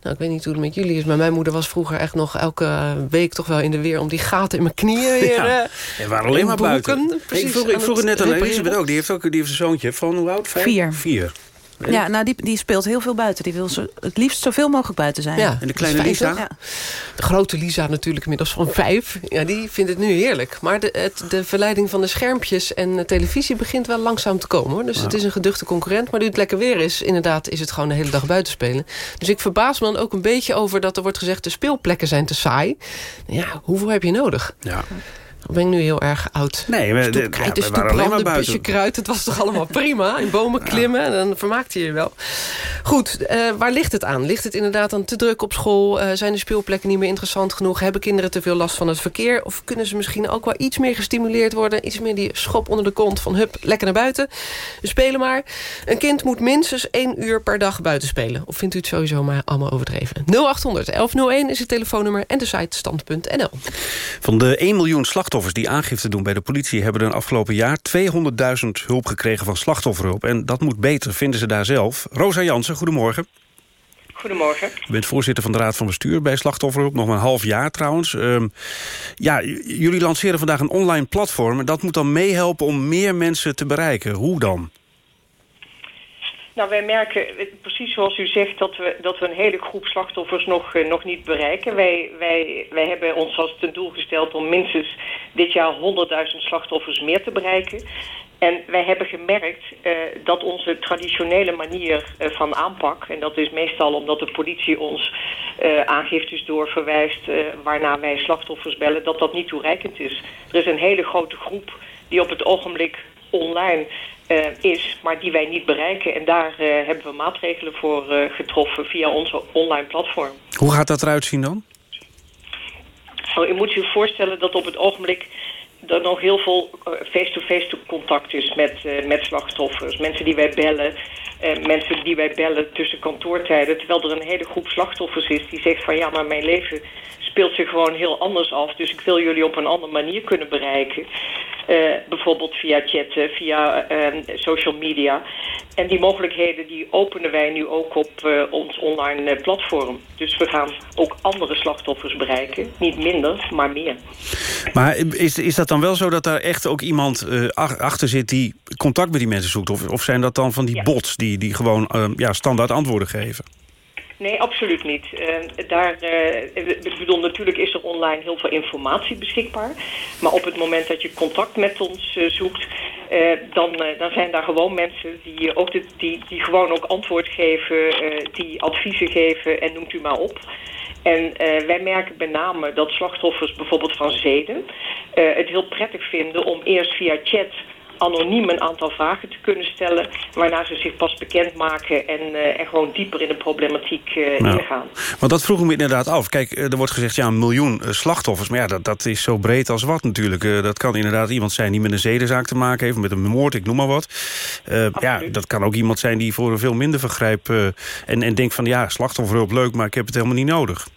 Nou, ik weet niet hoe het met jullie is... maar mijn moeder was vroeger echt nog elke week toch wel in de weer... om die gaten in mijn knieën weer Ja. eh, En waren alleen maar boeken. buiten. Precies, ik vroeg, ik vroeg het net aan. Elisabeth ook. Die heeft ook die heeft een zoontje van hoe oud? Vijf? Vier. Vier. Ja, nou, die, die speelt heel veel buiten. Die wil zo, het liefst zoveel mogelijk buiten zijn. Ja, En de kleine Lisa? De grote Lisa natuurlijk inmiddels van vijf. Ja, die vindt het nu heerlijk. Maar de, het, de verleiding van de schermpjes en de televisie begint wel langzaam te komen. Hoor. Dus het is een geduchte concurrent. Maar nu het lekker weer is, inderdaad, is het gewoon de hele dag buiten spelen. Dus ik verbaas me dan ook een beetje over dat er wordt gezegd... de speelplekken zijn te saai. Ja, hoeveel heb je nodig? Ja. Ben ik nu heel erg oud. Nee, we, de, ja, Kijk, we waren alleen maar een busje buiten. kruid. Het was toch allemaal prima? In bomen klimmen, en dan vermaakte je je wel. Goed, eh, waar ligt het aan? Ligt het inderdaad aan te druk op school? Eh, zijn de speelplekken niet meer interessant genoeg? Hebben kinderen te veel last van het verkeer? Of kunnen ze misschien ook wel iets meer gestimuleerd worden? Iets meer die schop onder de kont van hup, lekker naar buiten. Spelen maar. Een kind moet minstens één uur per dag buiten spelen. Of vindt u het sowieso maar allemaal overdreven? 0800 1101 is het telefoonnummer en de site stand.nl. Van de 1 miljoen slachtoffers die aangifte doen bij de politie... hebben er een afgelopen jaar 200.000 hulp gekregen van slachtofferhulp. En dat moet beter, vinden ze daar zelf. Rosa Jansen, goedemorgen. Goedemorgen. U bent voorzitter van de Raad van Bestuur bij Slachtofferhulp. Nog maar een half jaar trouwens. Ehm, ja, jullie lanceren vandaag een online platform. En dat moet dan meehelpen om meer mensen te bereiken. Hoe dan? Nou, wij merken, eh, precies zoals u zegt, dat we, dat we een hele groep slachtoffers nog, eh, nog niet bereiken. Wij, wij, wij hebben ons als ten doel gesteld om minstens dit jaar 100.000 slachtoffers meer te bereiken. En wij hebben gemerkt eh, dat onze traditionele manier van aanpak... en dat is meestal omdat de politie ons aangiftes doorverwijst... waarna wij slachtoffers bellen, dat dat niet toereikend is. Er is een hele grote groep die op het ogenblik online is, maar die wij niet bereiken. En daar eh, hebben we maatregelen voor eh, getroffen via onze online platform. Hoe gaat dat eruit zien dan? Nou, u moet zich voorstellen dat op het ogenblik er nog heel veel eh, face-to-face contact is met, eh, met slachtoffers. Mensen die wij bellen, eh, mensen die wij bellen tussen kantoortijden. Terwijl er een hele groep slachtoffers is die zegt van ja, maar mijn leven speelt zich gewoon heel anders af. Dus ik wil jullie op een andere manier kunnen bereiken. Eh, bijvoorbeeld via chatten, via eh, social media. En die mogelijkheden die openen wij nu ook op eh, ons online eh, platform. Dus we gaan ook andere slachtoffers bereiken. Niet minder, maar meer. Maar is, is dat dan wel zo dat daar echt ook iemand eh, ach- achter zit... die contact met die mensen zoekt? Of, of zijn dat dan van die bots die, die gewoon eh, ja, standaard antwoorden geven? Nee, absoluut niet. Eh, daar, eh, bedoel, natuurlijk is er online heel veel informatie beschikbaar. Maar op het moment dat je contact met ons eh, zoekt... dan, dan zijn daar gewoon mensen die, ook die, die gewoon ook antwoord geven... die adviezen geven en noemt u maar op. En wij merken met name dat slachtoffers bijvoorbeeld van zeden... het heel prettig vinden om eerst via chat anoniem een aantal vragen te kunnen stellen... waarna ze zich pas bekendmaken en, en gewoon dieper in de problematiek eh, Nou, ingaan. Want dat vroeg ik me inderdaad af. Kijk, eh, er wordt gezegd, ja, een miljoen slachtoffers. Maar ja, dat, dat is zo breed als wat natuurlijk. Dat kan inderdaad iemand zijn die met een zedenzaak te maken heeft... met een moord, ik noem maar wat. Ja, dat kan ook iemand zijn die voor een veel minder vergrijp... en, en denkt van, ja, slachtofferhulp leuk, maar ik heb het helemaal niet nodig.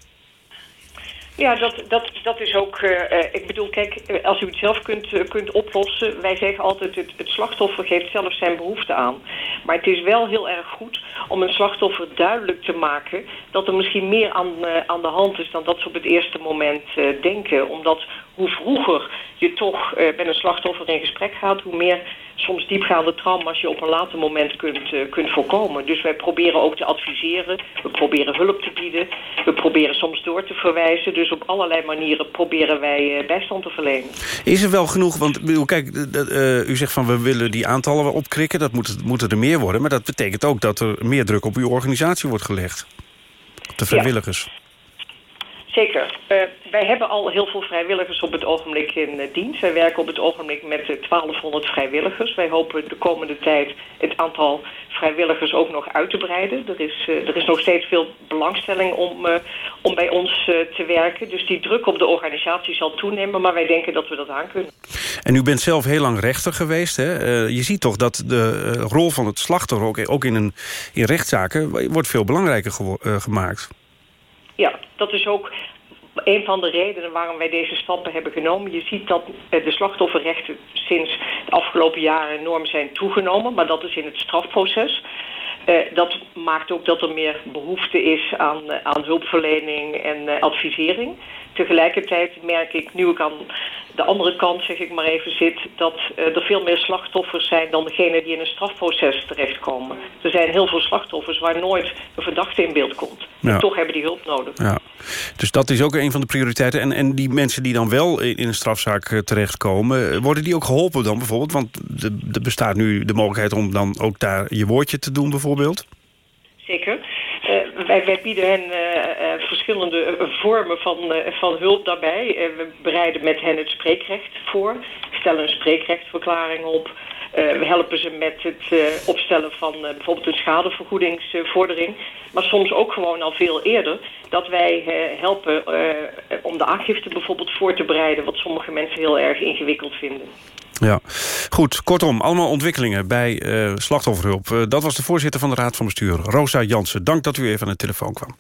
Ja, dat, dat, dat is ook... eh, eh, ik bedoel, kijk, eh, als u het zelf kunt, kunt oplossen... wij zeggen altijd, het, het slachtoffer geeft zelf zijn behoefte aan. Maar het is wel heel erg goed om een slachtoffer duidelijk te maken... dat er misschien meer aan, aan de hand is dan dat ze op het eerste moment denken. Omdat hoe vroeger je toch met een slachtoffer in gesprek gaat... hoe meer soms diepgaande trauma's je op een later moment kunt, eh, kunt voorkomen. Dus wij proberen ook te adviseren. We proberen hulp te bieden. We proberen soms door te verwijzen. Dus op allerlei manieren proberen wij eh, bijstand te verlenen. Is er wel genoeg, want kijk, eh, u zegt van we willen die aantallen opkrikken. Dat moet, moeten er meer worden. Maar dat betekent ook dat er meer druk op uw organisatie wordt gelegd. Op de vrijwilligers. Zeker. Uh, wij hebben al heel veel vrijwilligers op het ogenblik in uh, dienst. Wij werken op het ogenblik met uh, 1200 vrijwilligers. Wij hopen de komende tijd het aantal vrijwilligers ook nog uit te breiden. Er is, er is nog steeds veel belangstelling om, om bij ons te werken. Dus die druk op de organisatie zal toenemen, maar wij denken dat we dat aan kunnen. En u bent zelf heel lang rechter geweest. Hè? je ziet toch dat de rol van het slachtoffer ook, ook in, een, in rechtszaken wordt veel belangrijker gemaakt. Ja, dat is ook een van de redenen waarom wij deze stappen hebben genomen. Je ziet dat de slachtofferrechten sinds de afgelopen jaren enorm zijn toegenomen. Maar dat is in het strafproces. Uh, dat maakt ook dat er meer behoefte is aan, uh, aan hulpverlening en advisering. Tegelijkertijd merk ik, nu ik aan de andere kant, zeg ik maar even, zit... dat er veel meer slachtoffers zijn dan degenen die in een strafproces terechtkomen. Er zijn heel veel slachtoffers waar nooit een verdachte in beeld komt. Ja. Toch hebben die hulp nodig. Ja. Dus dat is ook een van de prioriteiten. En, en die mensen die dan wel in een strafzaak terechtkomen... worden die ook geholpen dan bijvoorbeeld? Want er bestaat nu de mogelijkheid om dan ook daar je woordje te doen bijvoorbeeld? Zeker. Wij, bieden hen uh, uh, verschillende vormen van, van hulp daarbij. we bereiden met hen het spreekrecht voor. Stellen een spreekrechtverklaring op. we helpen ze met het opstellen van bijvoorbeeld een schadevergoedingsvordering. Maar soms ook gewoon al veel eerder. Dat wij helpen om de aangifte bijvoorbeeld voor te bereiden. Wat sommige mensen heel erg ingewikkeld vinden. Ja, goed. Kortom, allemaal ontwikkelingen bij uh, slachtofferhulp. Uh, dat was de voorzitter van de Raad van Bestuur, Rosa Jansen. Dank dat u even aan de telefoon kwam.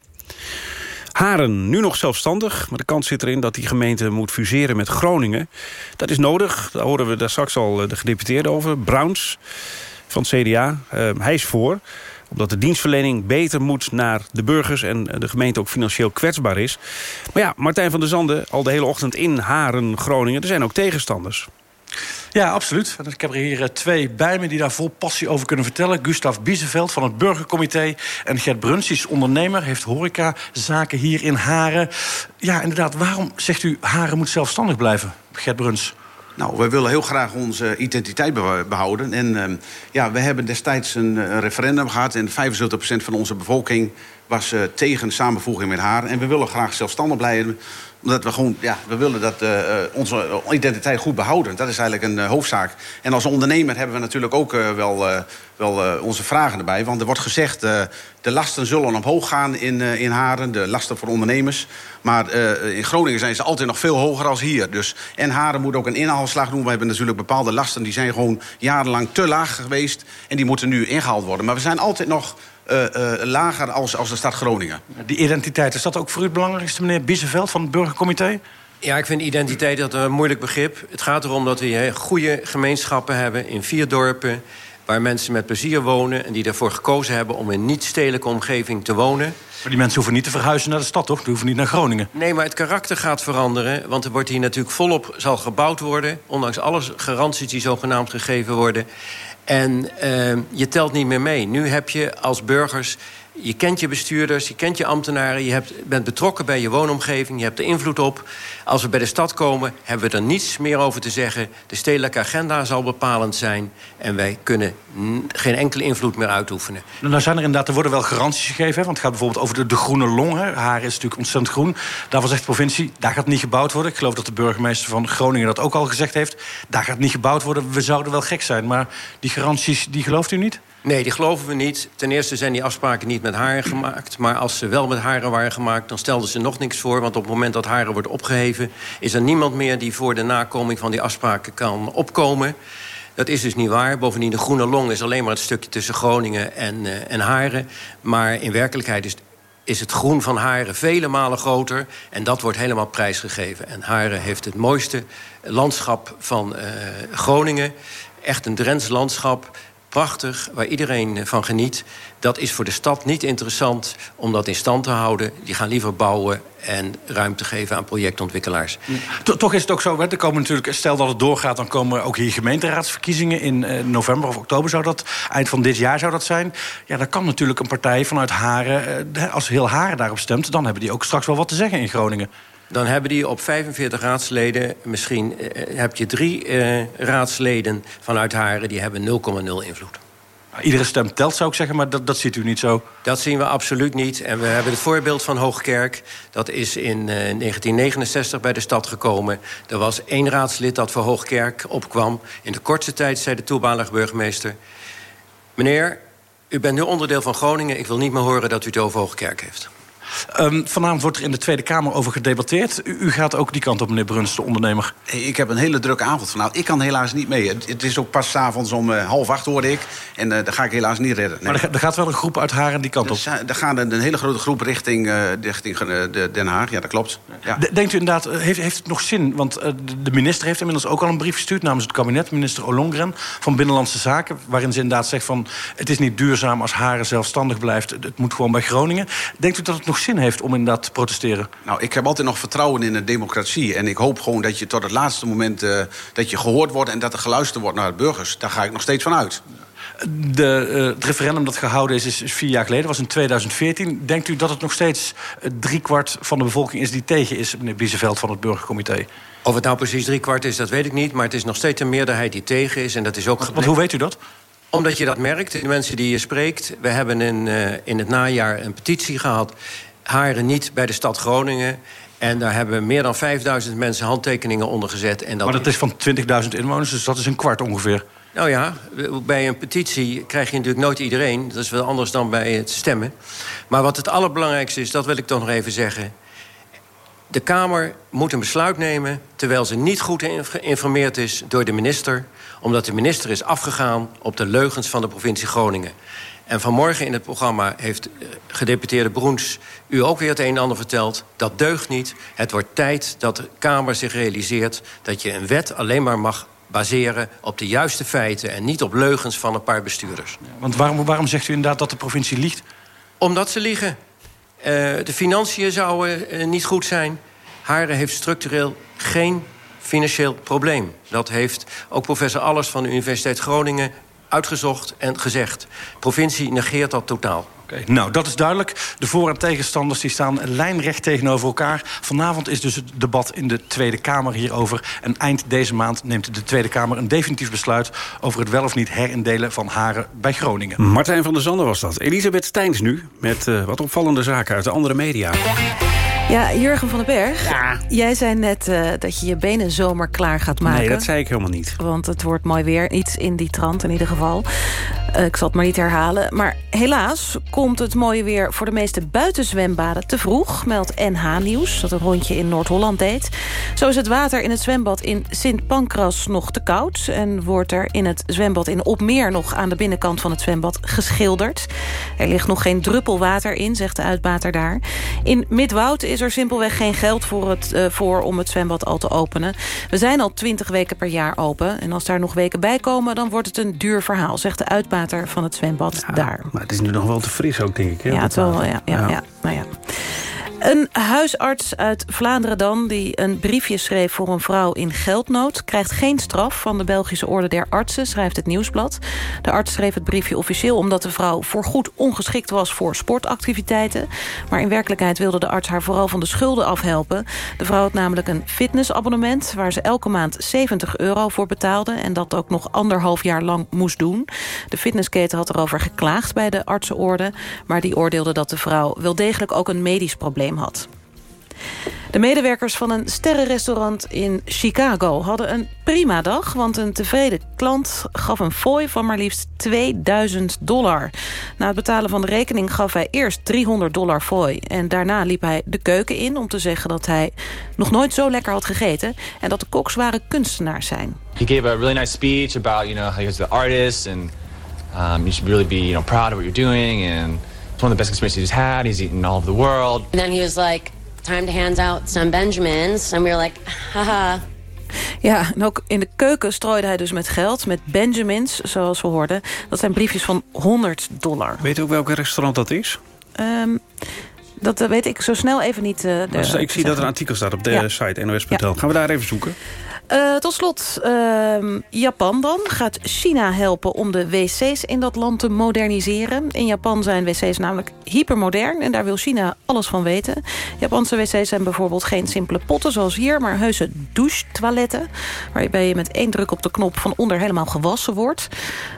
Haren, nu nog zelfstandig, maar de kans zit erin dat die gemeente moet fuseren met Groningen. Dat is nodig, daar horen we daar straks al de gedeputeerde over. Browns van het CDA, hij is voor omdat de dienstverlening beter moet naar de burgers... en de gemeente ook financieel kwetsbaar is. Maar ja, Martijn van der Zanden, al de hele ochtend in Haren, Groningen... er zijn ook tegenstanders. Ja, absoluut. Ik heb er hier eh, twee bij me die daar vol passie over kunnen vertellen. Gustav Bieseveld van het Burgercomité en Gert Bruns, is ondernemer, heeft horecazaken hier in Haren. Ja, inderdaad, waarom zegt u Haren moet zelfstandig blijven, Gert Bruns? Nou, wij willen heel graag onze identiteit behouden. En uh, ja, we hebben destijds een, een referendum gehad... en 75% van onze bevolking was uh, tegen samenvoeging met haar. En we willen graag zelfstandig blijven omdat we gewoon, ja, we willen dat uh, onze identiteit goed behouden. Dat is eigenlijk een uh, hoofdzaak. En als ondernemer hebben we natuurlijk ook wel, wel onze vragen erbij. Want er wordt gezegd, de lasten zullen omhoog gaan in, in Haren. De lasten voor ondernemers. Maar in Groningen zijn ze altijd nog veel hoger als hier. Dus, en Haren moet ook een inhaalslag doen. We hebben natuurlijk bepaalde lasten. Die zijn gewoon jarenlang te laag geweest. En die moeten nu ingehaald worden. Maar we zijn altijd nog uh, uh, lager als, als de stad Groningen. Die identiteit, is dat ook voor u het belangrijkste, meneer Bieseveld van het Burgercomité? Ja, ik vind identiteit dat een moeilijk begrip. Het gaat erom dat we goede gemeenschappen hebben in vier dorpen... waar mensen met plezier wonen en die ervoor gekozen hebben... om in niet-stedelijke omgeving te wonen. Maar die mensen hoeven niet te verhuizen naar de stad, toch? Die hoeven niet naar Groningen. Nee, maar het karakter gaat veranderen. Want er wordt hier natuurlijk volop zal gebouwd worden... ondanks alle garanties die zogenaamd gegeven worden... En uh, je telt niet meer mee. Nu heb je als burgers je kent je bestuurders, je kent je ambtenaren... je hebt, bent betrokken bij je woonomgeving, je hebt er invloed op. Als we bij de stad komen, hebben we er niets meer over te zeggen. De stedelijke agenda zal bepalend zijn... en wij kunnen geen enkele invloed meer uitoefenen. Nou zijn er inderdaad, er worden wel garanties gegeven... Want het gaat bijvoorbeeld over de, groene long. Hè? Haar is natuurlijk ontzettend groen. Daarvan zegt de provincie, daar gaat niet gebouwd worden. Ik geloof dat de burgemeester van Groningen dat ook al gezegd heeft. Daar gaat niet gebouwd worden, we zouden wel gek zijn. Maar die garanties, die gelooft u niet? Nee, die geloven we niet. Ten eerste zijn die afspraken niet met haren gemaakt. Maar als ze wel met haren waren gemaakt, dan stelden ze nog niks voor. Want op het moment dat haren wordt opgeheven... is er niemand meer die voor de nakoming van die afspraken kan opkomen. Dat is dus niet waar. Bovendien, de Groene Long is alleen maar het stukje tussen Groningen en, uh, en Haren. Maar in werkelijkheid is, is het groen van Haren vele malen groter. En dat wordt helemaal prijsgegeven. En Haren heeft het mooiste landschap van uh, Groningen. Echt een Drents landschap prachtig, waar iedereen van geniet. Dat is voor de stad niet interessant om dat in stand te houden. Die gaan liever bouwen en ruimte geven aan projectontwikkelaars. Toch is het ook zo, er komen natuurlijk, stel dat het doorgaat... dan komen ook hier gemeenteraadsverkiezingen in eh, november of oktober... zou dat, eind van dit jaar zou dat zijn. Ja, dan kan natuurlijk een partij vanuit Haren... Eh, als heel Haren daarop stemt... dan hebben die ook straks wel wat te zeggen in Groningen dan hebben die op 45 raadsleden... misschien uh, heb je drie uh, raadsleden vanuit Haren... die hebben 0,0 invloed. Iedere stem telt, zou ik zeggen, maar dat, dat ziet u niet zo. Dat zien we absoluut niet. En we hebben het voorbeeld van Hoogkerk. Dat is in uh, 1969 bij de stad gekomen. Er was één raadslid dat voor Hoogkerk opkwam. In de kortste tijd zei de toenmalige burgemeester... meneer, u bent nu onderdeel van Groningen. Ik wil niet meer horen dat u het over Hoogkerk heeft. Um, vanavond wordt er in de Tweede Kamer over gedebatteerd. U, u, gaat ook die kant op, meneer Bruns, de ondernemer. Ik heb een hele drukke avond vanavond. Ik kan helaas niet mee. Het, het is ook pas avonds om uh, half acht, hoorde ik. En uh, daar ga ik helaas niet redden. Nee. Maar er, er, gaat wel een groep uit Haren die kant op? Er, er gaat een, een, hele grote groep richting, uh, richting Den Haag. Ja, dat klopt. Ja. Denkt u inderdaad, heeft, heeft het nog zin? Want de minister heeft inmiddels ook al een brief gestuurd... namens het kabinet, minister Ollongren van Binnenlandse Zaken... waarin ze inderdaad zegt van... het is niet duurzaam als Haren zelfstandig blijft. Het moet gewoon bij Groningen. Denkt u dat het nog zin heeft om inderdaad te protesteren? Nou, ik heb altijd nog vertrouwen in de democratie. En ik hoop gewoon dat je tot het laatste moment uh, dat je gehoord wordt... en dat er geluisterd wordt naar de burgers. Daar ga ik nog steeds van uit. De, uh, het referendum dat gehouden is, is, is vier jaar geleden, was in 2014. Denkt u dat het nog steeds uh, driekwart van de bevolking is die tegen is... meneer Bieseveld van het Burgercomité? Of het nou precies driekwart is, dat weet ik niet. Maar het is nog steeds een meerderheid die tegen is. En dat is ook Want, want hoe weet u dat? Omdat je dat merkt, de mensen die je spreekt. We hebben in, uh, in het najaar een petitie gehad haren niet bij de stad Groningen. En daar hebben meer dan 5000 mensen handtekeningen onder gezet. En dat maar dat is van 20.000 inwoners, dus dat is een kwart ongeveer. Nou ja, bij een petitie krijg je natuurlijk nooit iedereen. Dat is wel anders dan bij het stemmen. Maar wat het allerbelangrijkste is, dat wil ik toch nog even zeggen. De Kamer moet een besluit nemen... terwijl ze niet goed geïnformeerd is door de minister... omdat de minister is afgegaan op de leugens van de provincie Groningen. En vanmorgen in het programma heeft gedeputeerde Broens... u ook weer het een en ander verteld. Dat deugt niet. Het wordt tijd dat de Kamer zich realiseert... dat je een wet alleen maar mag baseren op de juiste feiten... en niet op leugens van een paar bestuurders. Want waarom, waarom zegt u inderdaad dat de provincie liegt? Omdat ze liegen. Uh, de financiën zouden uh, niet goed zijn. Haren heeft structureel geen financieel probleem. Dat heeft ook professor Allers van de Universiteit Groningen uitgezocht en gezegd. De provincie negeert dat totaal. Okay, nou, dat is duidelijk. De voor- en tegenstanders die staan lijnrecht tegenover elkaar. Vanavond is dus het debat in de Tweede Kamer hierover. En eind deze maand neemt de Tweede Kamer een definitief besluit... over het wel of niet herindelen van Haren bij Groningen. Martijn van der Zanden was dat. Elisabeth Steins nu, met uh, wat opvallende zaken uit de andere media. Ja, Jurgen van den Berg, ja. jij zei net uh, dat je je benen zomer klaar gaat maken. Nee, dat zei ik helemaal niet. Want het wordt mooi weer, iets in die trant in ieder geval. Uh, ik zal het maar niet herhalen. Maar helaas komt het mooie weer voor de meeste buitenzwembaden te vroeg... meldt NH Nieuws, dat een rondje in Noord-Holland deed. Zo is het water in het zwembad in Sint Pancras nog te koud... en wordt er in het zwembad in Opmeer nog aan de binnenkant van het zwembad geschilderd. Er ligt nog geen druppel water in, zegt de uitbater daar. In Midwoud is er simpelweg geen geld voor, het, uh, voor om het zwembad al te openen. We zijn al twintig weken per jaar open. En als daar nog weken bij komen, dan wordt het een duur verhaal... zegt de uitbater van het zwembad ja, daar. Maar het is nu nog wel te fris ook, denk ik. Hè, ja, het wel, ja, ja, ja. Nou ja. Een huisarts uit Vlaanderen dan, die een briefje schreef voor een vrouw in geldnood... krijgt geen straf van de Belgische Orde der Artsen, schrijft het Nieuwsblad. De arts schreef het briefje officieel omdat de vrouw voorgoed ongeschikt was voor sportactiviteiten. Maar in werkelijkheid wilde de arts haar vooral van de schulden afhelpen. De vrouw had namelijk een fitnessabonnement... waar ze elke maand 70 euro voor betaalde... en dat ook nog anderhalf jaar lang moest doen. De fitnessketen had erover geklaagd bij de artsenorde... maar die oordeelde dat de vrouw wel degelijk ook een medisch probleem had. De medewerkers van een sterrenrestaurant in Chicago hadden een prima dag... want een tevreden klant gaf een fooi van maar liefst 2000 dollar. Na het betalen van de rekening gaf hij eerst 300 dollar fooi... en daarna liep hij de keuken in om te zeggen dat hij nog nooit zo lekker had gegeten... en dat de koks ware kunstenaars zijn. He gave a really nice speech about, how the artist... and um, you should really be, proud of what you're doing... It's one of the best experiences he's had. He's eaten all over the world. And then he was like, time to hand out some Benjamins. And we were like, haha. Ja, en ook in de keuken strooide hij dus met geld, met Benjamins, zoals we hoorden. Dat zijn briefjes van 100 dollar. Weet u ook welk restaurant dat is? Um, dat uh, weet ik zo snel even niet. Uh, de, ik zie dat er een artikel staat op de ja. site nos.nl. Ja. Gaan we daar even zoeken? Uh, tot slot, uh, Japan dan. Gaat China helpen om de wc's in dat land te moderniseren? In Japan zijn wc's namelijk hypermodern en daar wil China alles van weten. Japanse wc's zijn bijvoorbeeld geen simpele potten zoals hier... maar heuse douchetoiletten... waarbij je met één druk op de knop van onder helemaal gewassen wordt.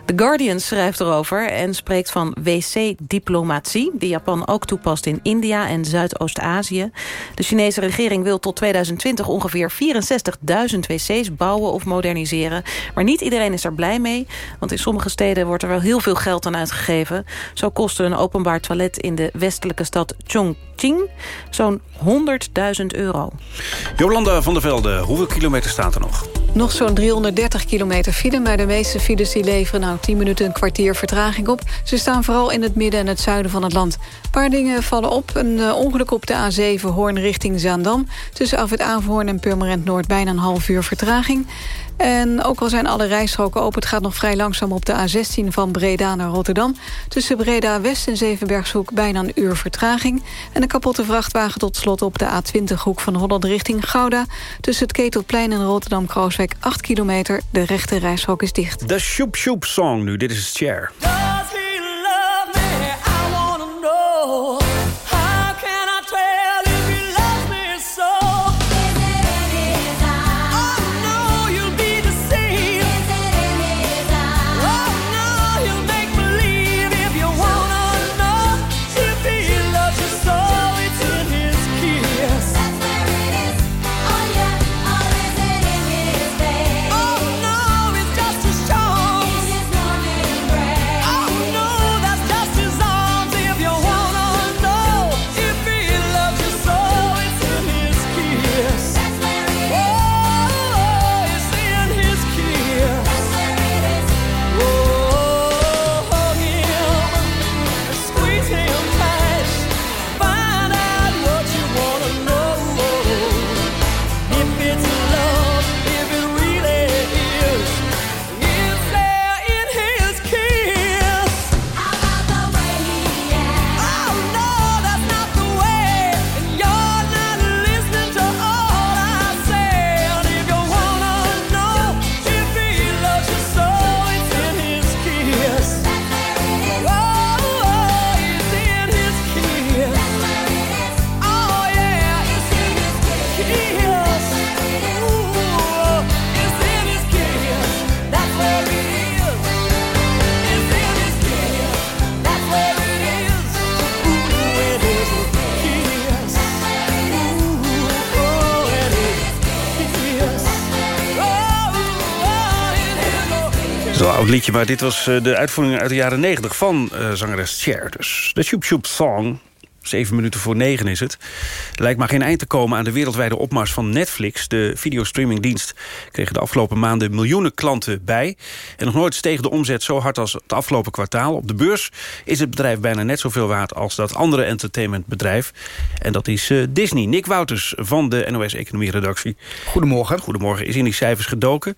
The Guardian schrijft erover en spreekt van wc-diplomatie... die Japan ook toepast in India en Zuidoost-Azië. De Chinese regering wil tot 2020 ongeveer 64.000 wc's bouwen of moderniseren. Maar niet iedereen is er blij mee, want in sommige steden wordt er wel heel veel geld aan uitgegeven. Zo kostte een openbaar toilet in de westelijke stad Chongqing zo'n 100.000 euro. Jolanda van der Velde, hoeveel kilometer staat er nog? Nog zo'n 330 kilometer file, maar de meeste files die leveren nou 10 minuten een kwartier vertraging op. Ze staan vooral in het midden en het zuiden van het land. Een paar dingen vallen op. Een uh, ongeluk op de A7 Hoorn richting Zaandam. Tussen Afwit Averhoorn en Purmerend Noord bijna een half uur vertraging. En ook al zijn alle rijstroken open, het gaat nog vrij langzaam op de A16 van Breda naar Rotterdam. Tussen Breda West en Zevenbergshoek bijna een uur vertraging. En een kapotte vrachtwagen tot slot op de A20 hoek van Holland richting Gouda. Tussen het Ketelplein en Rotterdam-Krooswijk 8 kilometer. De rechte reishok is dicht. De Shoep Shoep Song nu, dit is Chair. Liedje, maar dit was eh, de uitvoering uit de jaren 90 van uh, zangeres Cher. Dus de Shoop Shoop Song Zeven minuten voor negen is het. Lijkt maar geen eind te komen aan de wereldwijde opmars van Netflix. De videostreamingdienst kreeg de afgelopen maanden miljoenen klanten bij. En nog nooit steeg de omzet zo hard als het afgelopen kwartaal. Op de beurs is het bedrijf bijna net zoveel waard als dat andere entertainmentbedrijf. En dat is uh, Disney. Nick Wouters van de NOS Economie Redactie. Goedemorgen. Goedemorgen. Is in die cijfers gedoken.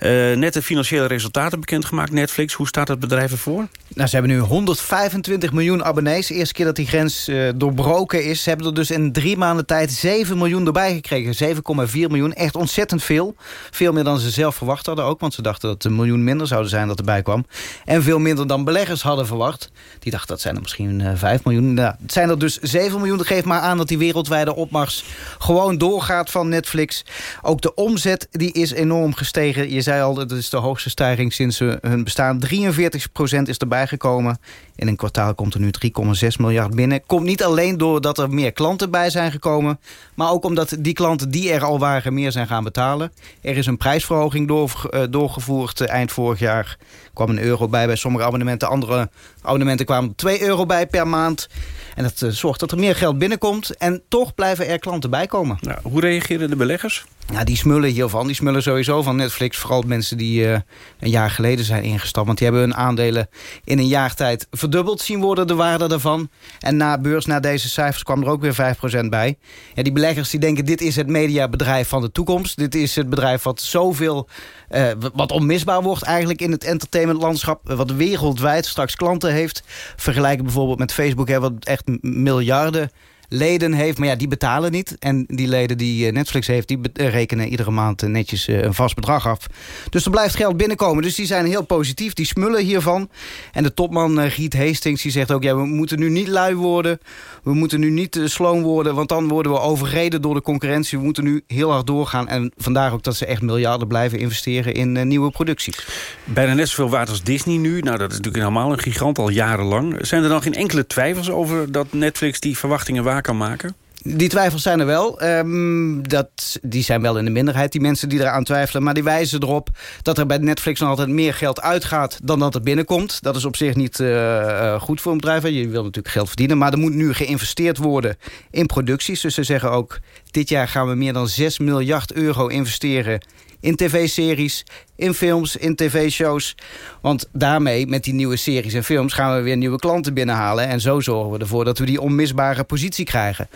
Uh, net de financiële resultaten bekendgemaakt, Netflix. Hoe staat het bedrijf ervoor? Nou, ze hebben nu 125 miljoen abonnees. Eerste keer dat die grens uh, doorbroken is. Hebben er dus in drie maanden tijd 7 miljoen erbij gekregen. 7,4 miljoen. Echt ontzettend veel. Veel meer dan ze zelf verwacht hadden ook. Want ze dachten dat het een miljoen minder zouden zijn dat erbij kwam. En veel minder dan beleggers hadden verwacht. Die dachten dat zijn er misschien uh, 5 miljoen. Nou, het zijn er dus 7 miljoen. Dat geeft maar aan dat die wereldwijde opmars gewoon doorgaat van Netflix. Ook de omzet die is enorm gestegen. Je zei al, dat is de hoogste stijging sinds hun bestaan. 43% is erbij gekomen. In een kwartaal komt er nu 3,6 miljard binnen. Komt niet alleen doordat er meer klanten bij zijn gekomen... maar ook omdat die klanten die er al waren meer zijn gaan betalen. Er is een prijsverhoging door, uh, doorgevoerd uh, eind vorig jaar. kwam een euro bij bij sommige abonnementen. Andere abonnementen kwamen 2 euro bij per maand. En dat uh, zorgt dat er meer geld binnenkomt. En toch blijven er klanten bij komen. Nou, hoe reageren de beleggers? Ja, die smullen hiervan. Die smullen sowieso van Netflix. Vooral mensen die uh, een jaar geleden zijn ingestapt. Want die hebben hun aandelen in een jaar tijd verdubbeld zien worden. De waarde daarvan. En na beurs, na deze cijfers, kwam er ook weer 5% bij. Ja, die beleggers die denken, dit is het mediabedrijf van de toekomst. Dit is het bedrijf wat zoveel... Uh, wat onmisbaar wordt eigenlijk in het entertainmentlandschap. Wat wereldwijd straks klanten heeft. Vergelijken bijvoorbeeld met Facebook, hè, wat echt miljarden leden heeft. Maar ja, die betalen niet. En die leden die Netflix heeft, die rekenen iedere maand netjes een vast bedrag af. Dus er blijft geld binnenkomen. Dus die zijn heel positief. Die smullen hiervan. En de topman Giet Hastings die zegt ook... ja, we moeten nu niet lui worden. We moeten nu niet sloom worden. Want dan worden we overreden door de concurrentie. We moeten nu heel hard doorgaan. En vandaar ook dat ze echt miljarden blijven investeren in nieuwe producties. Bijna net zoveel waard als Disney nu. Nou, dat is natuurlijk helemaal een gigant al jarenlang. Zijn er dan geen enkele twijfels over dat Netflix die verwachtingen kan maken? Die twijfels zijn er wel. Um, dat, die zijn wel in de minderheid, die mensen die eraan twijfelen. Maar die wijzen erop dat er bij Netflix nog altijd meer geld uitgaat... dan dat er binnenkomt. Dat is op zich niet uh, goed voor een bedrijf. Je wil natuurlijk geld verdienen. Maar er moet nu geïnvesteerd worden in producties. Dus ze zeggen ook, dit jaar gaan we meer dan 6 miljard euro investeren in tv-series, in films, in tv-shows. Want daarmee, met die nieuwe series en films... gaan we weer nieuwe klanten binnenhalen. En zo zorgen we ervoor dat we die onmisbare positie krijgen.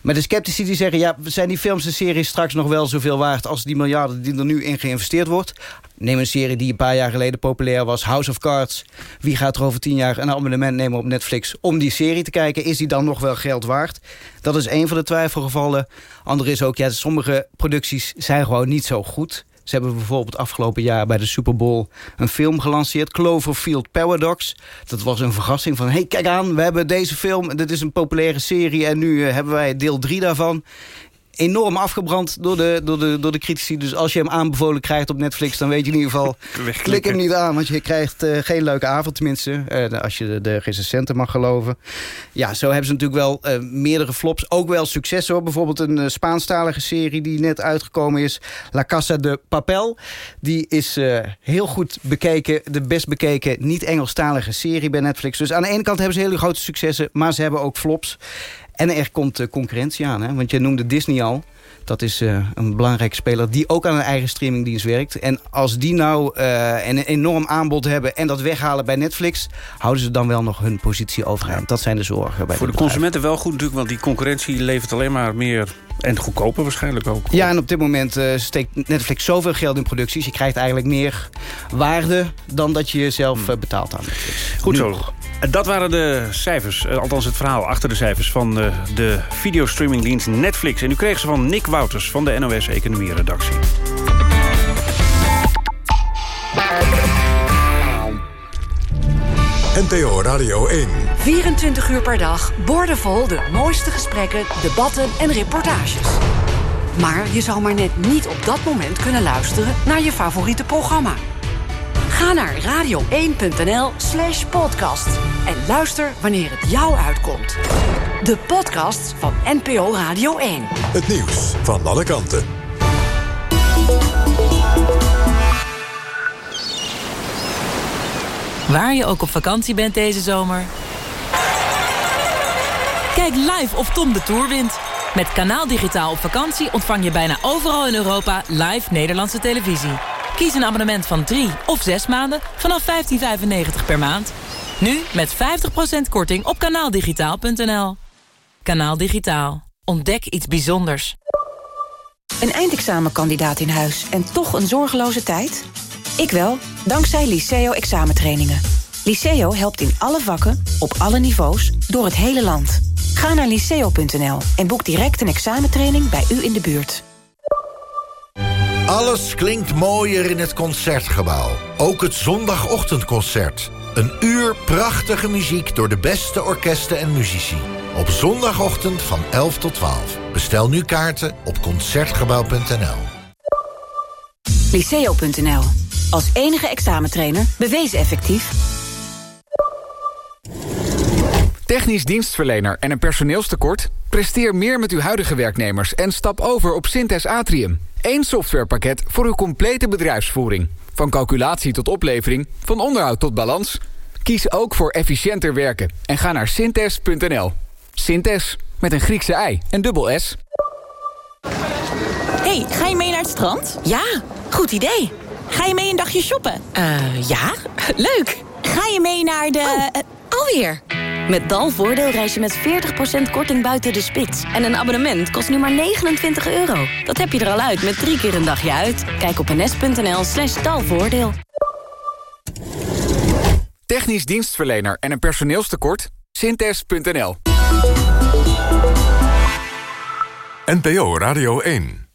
Maar de sceptici die zeggen... ja, zijn die films en series straks nog wel zoveel waard... als die miljarden die er nu in geïnvesteerd wordt? Neem een serie die een paar jaar geleden populair was. House of Cards. Wie gaat er over tien jaar een abonnement nemen op Netflix... om die serie te kijken? Is die dan nog wel geld waard? Dat is een van de twijfelgevallen. Ander is ook, ja, sommige producties zijn gewoon niet zo goed... Ze hebben bijvoorbeeld afgelopen jaar bij de Super Bowl een film gelanceerd. Cloverfield Paradox. Dat was een verrassing van, hey, kijk aan, we hebben deze film. Dit is een populaire serie en nu eh, hebben wij deel 3 daarvan enorm afgebrand door de, door, de, door de critici. Dus als je hem aanbevolen krijgt op Netflix... dan weet je in ieder geval, klik hem niet aan. Want je krijgt uh, geen leuke avond, tenminste. Uh, als je de, de recensenten mag geloven. Ja, zo hebben ze natuurlijk wel uh, meerdere flops. Ook wel succes hoor. Bijvoorbeeld een Spaanstalige serie die net uitgekomen is. La Casa de Papel. Die is heel goed bekeken. De best bekeken niet-Engelstalige serie bij Netflix. Dus aan de ene kant hebben ze hele grote successen. Maar ze hebben ook flops. En er komt concurrentie aan. Hè? Want je noemde Disney al. Dat is uh, een belangrijke speler die ook aan een eigen streamingdienst werkt. En als die nou uh, een enorm aanbod hebben en dat weghalen bij Netflix... houden ze dan wel nog hun positie overeind. Dat zijn de zorgen bij Voor de, consumenten wel goed natuurlijk, want die concurrentie levert alleen maar meer... En goedkoper waarschijnlijk ook. Ja, en op dit moment uh, steekt Netflix zoveel geld in producties. Je krijgt eigenlijk meer waarde dan dat je zelf betaalt aan Netflix. Goed zo. Dat waren de cijfers, eh, althans het verhaal achter de cijfers... van de, de videostreamingdienst Netflix. En u kreeg ze van Nick Wouters van de NOS Economie Redactie. NTO Radio 1. 24 uur per dag, boordevol de mooiste gesprekken, debatten en reportages. Maar je zou maar net niet op dat moment kunnen luisteren naar je favoriete programma. Ga naar radio1.nl slash podcast. En luister wanneer het jou uitkomt. De podcast van NPO Radio 1. Het nieuws van alle kanten. Waar je ook op vakantie bent deze zomer. Kijk live of Tom de Tour wint. Met Kanaal Digitaal op vakantie ontvang je bijna overal in Europa live Nederlandse televisie. Kies een abonnement van 3 of 6 maanden vanaf 15,95 per maand. Nu met 50% korting op kanaaldigitaal.nl. Kanaal Digitaal. Ontdek iets bijzonders. Een eindexamenkandidaat in huis en toch een zorgeloze tijd? Ik wel, dankzij Liceo examentrainingen. Liceo helpt in alle vakken, op alle niveaus, door het hele land. Ga naar liceo.nl en boek direct een examentraining bij u in de buurt. Alles klinkt mooier in het Concertgebouw. Ook het zondagochtendconcert. Een uur prachtige muziek door de beste orkesten en muzici. Op zondagochtend van 11 tot 12. Bestel nu kaarten op Concertgebouw.nl. Liceo.nl. Als enige examentrainer bewezen effectief. Technisch dienstverlener en een personeelstekort? Presteer meer met uw huidige werknemers en stap over op Synthes Atrium. Eén softwarepakket voor uw complete bedrijfsvoering. Van calculatie tot oplevering, van onderhoud tot balans. Kies ook voor efficiënter werken en ga naar synthes.nl. Synthes, met een Griekse ei en dubbel S. hey, ga je mee naar het strand? Ja, goed idee. Ga je mee een dagje shoppen? Uh, ja, leuk. Ga je mee naar de... Oh, alweer. Met Dalvoordeel reis je met 40% korting buiten de spits. En een abonnement kost nu maar 29 euro. Dat heb je er al uit met drie keer een dagje uit. Kijk op ns.nl slash dalvoordeel. Technisch dienstverlener en een personeelstekort? Synthes.nl NPO Radio 1.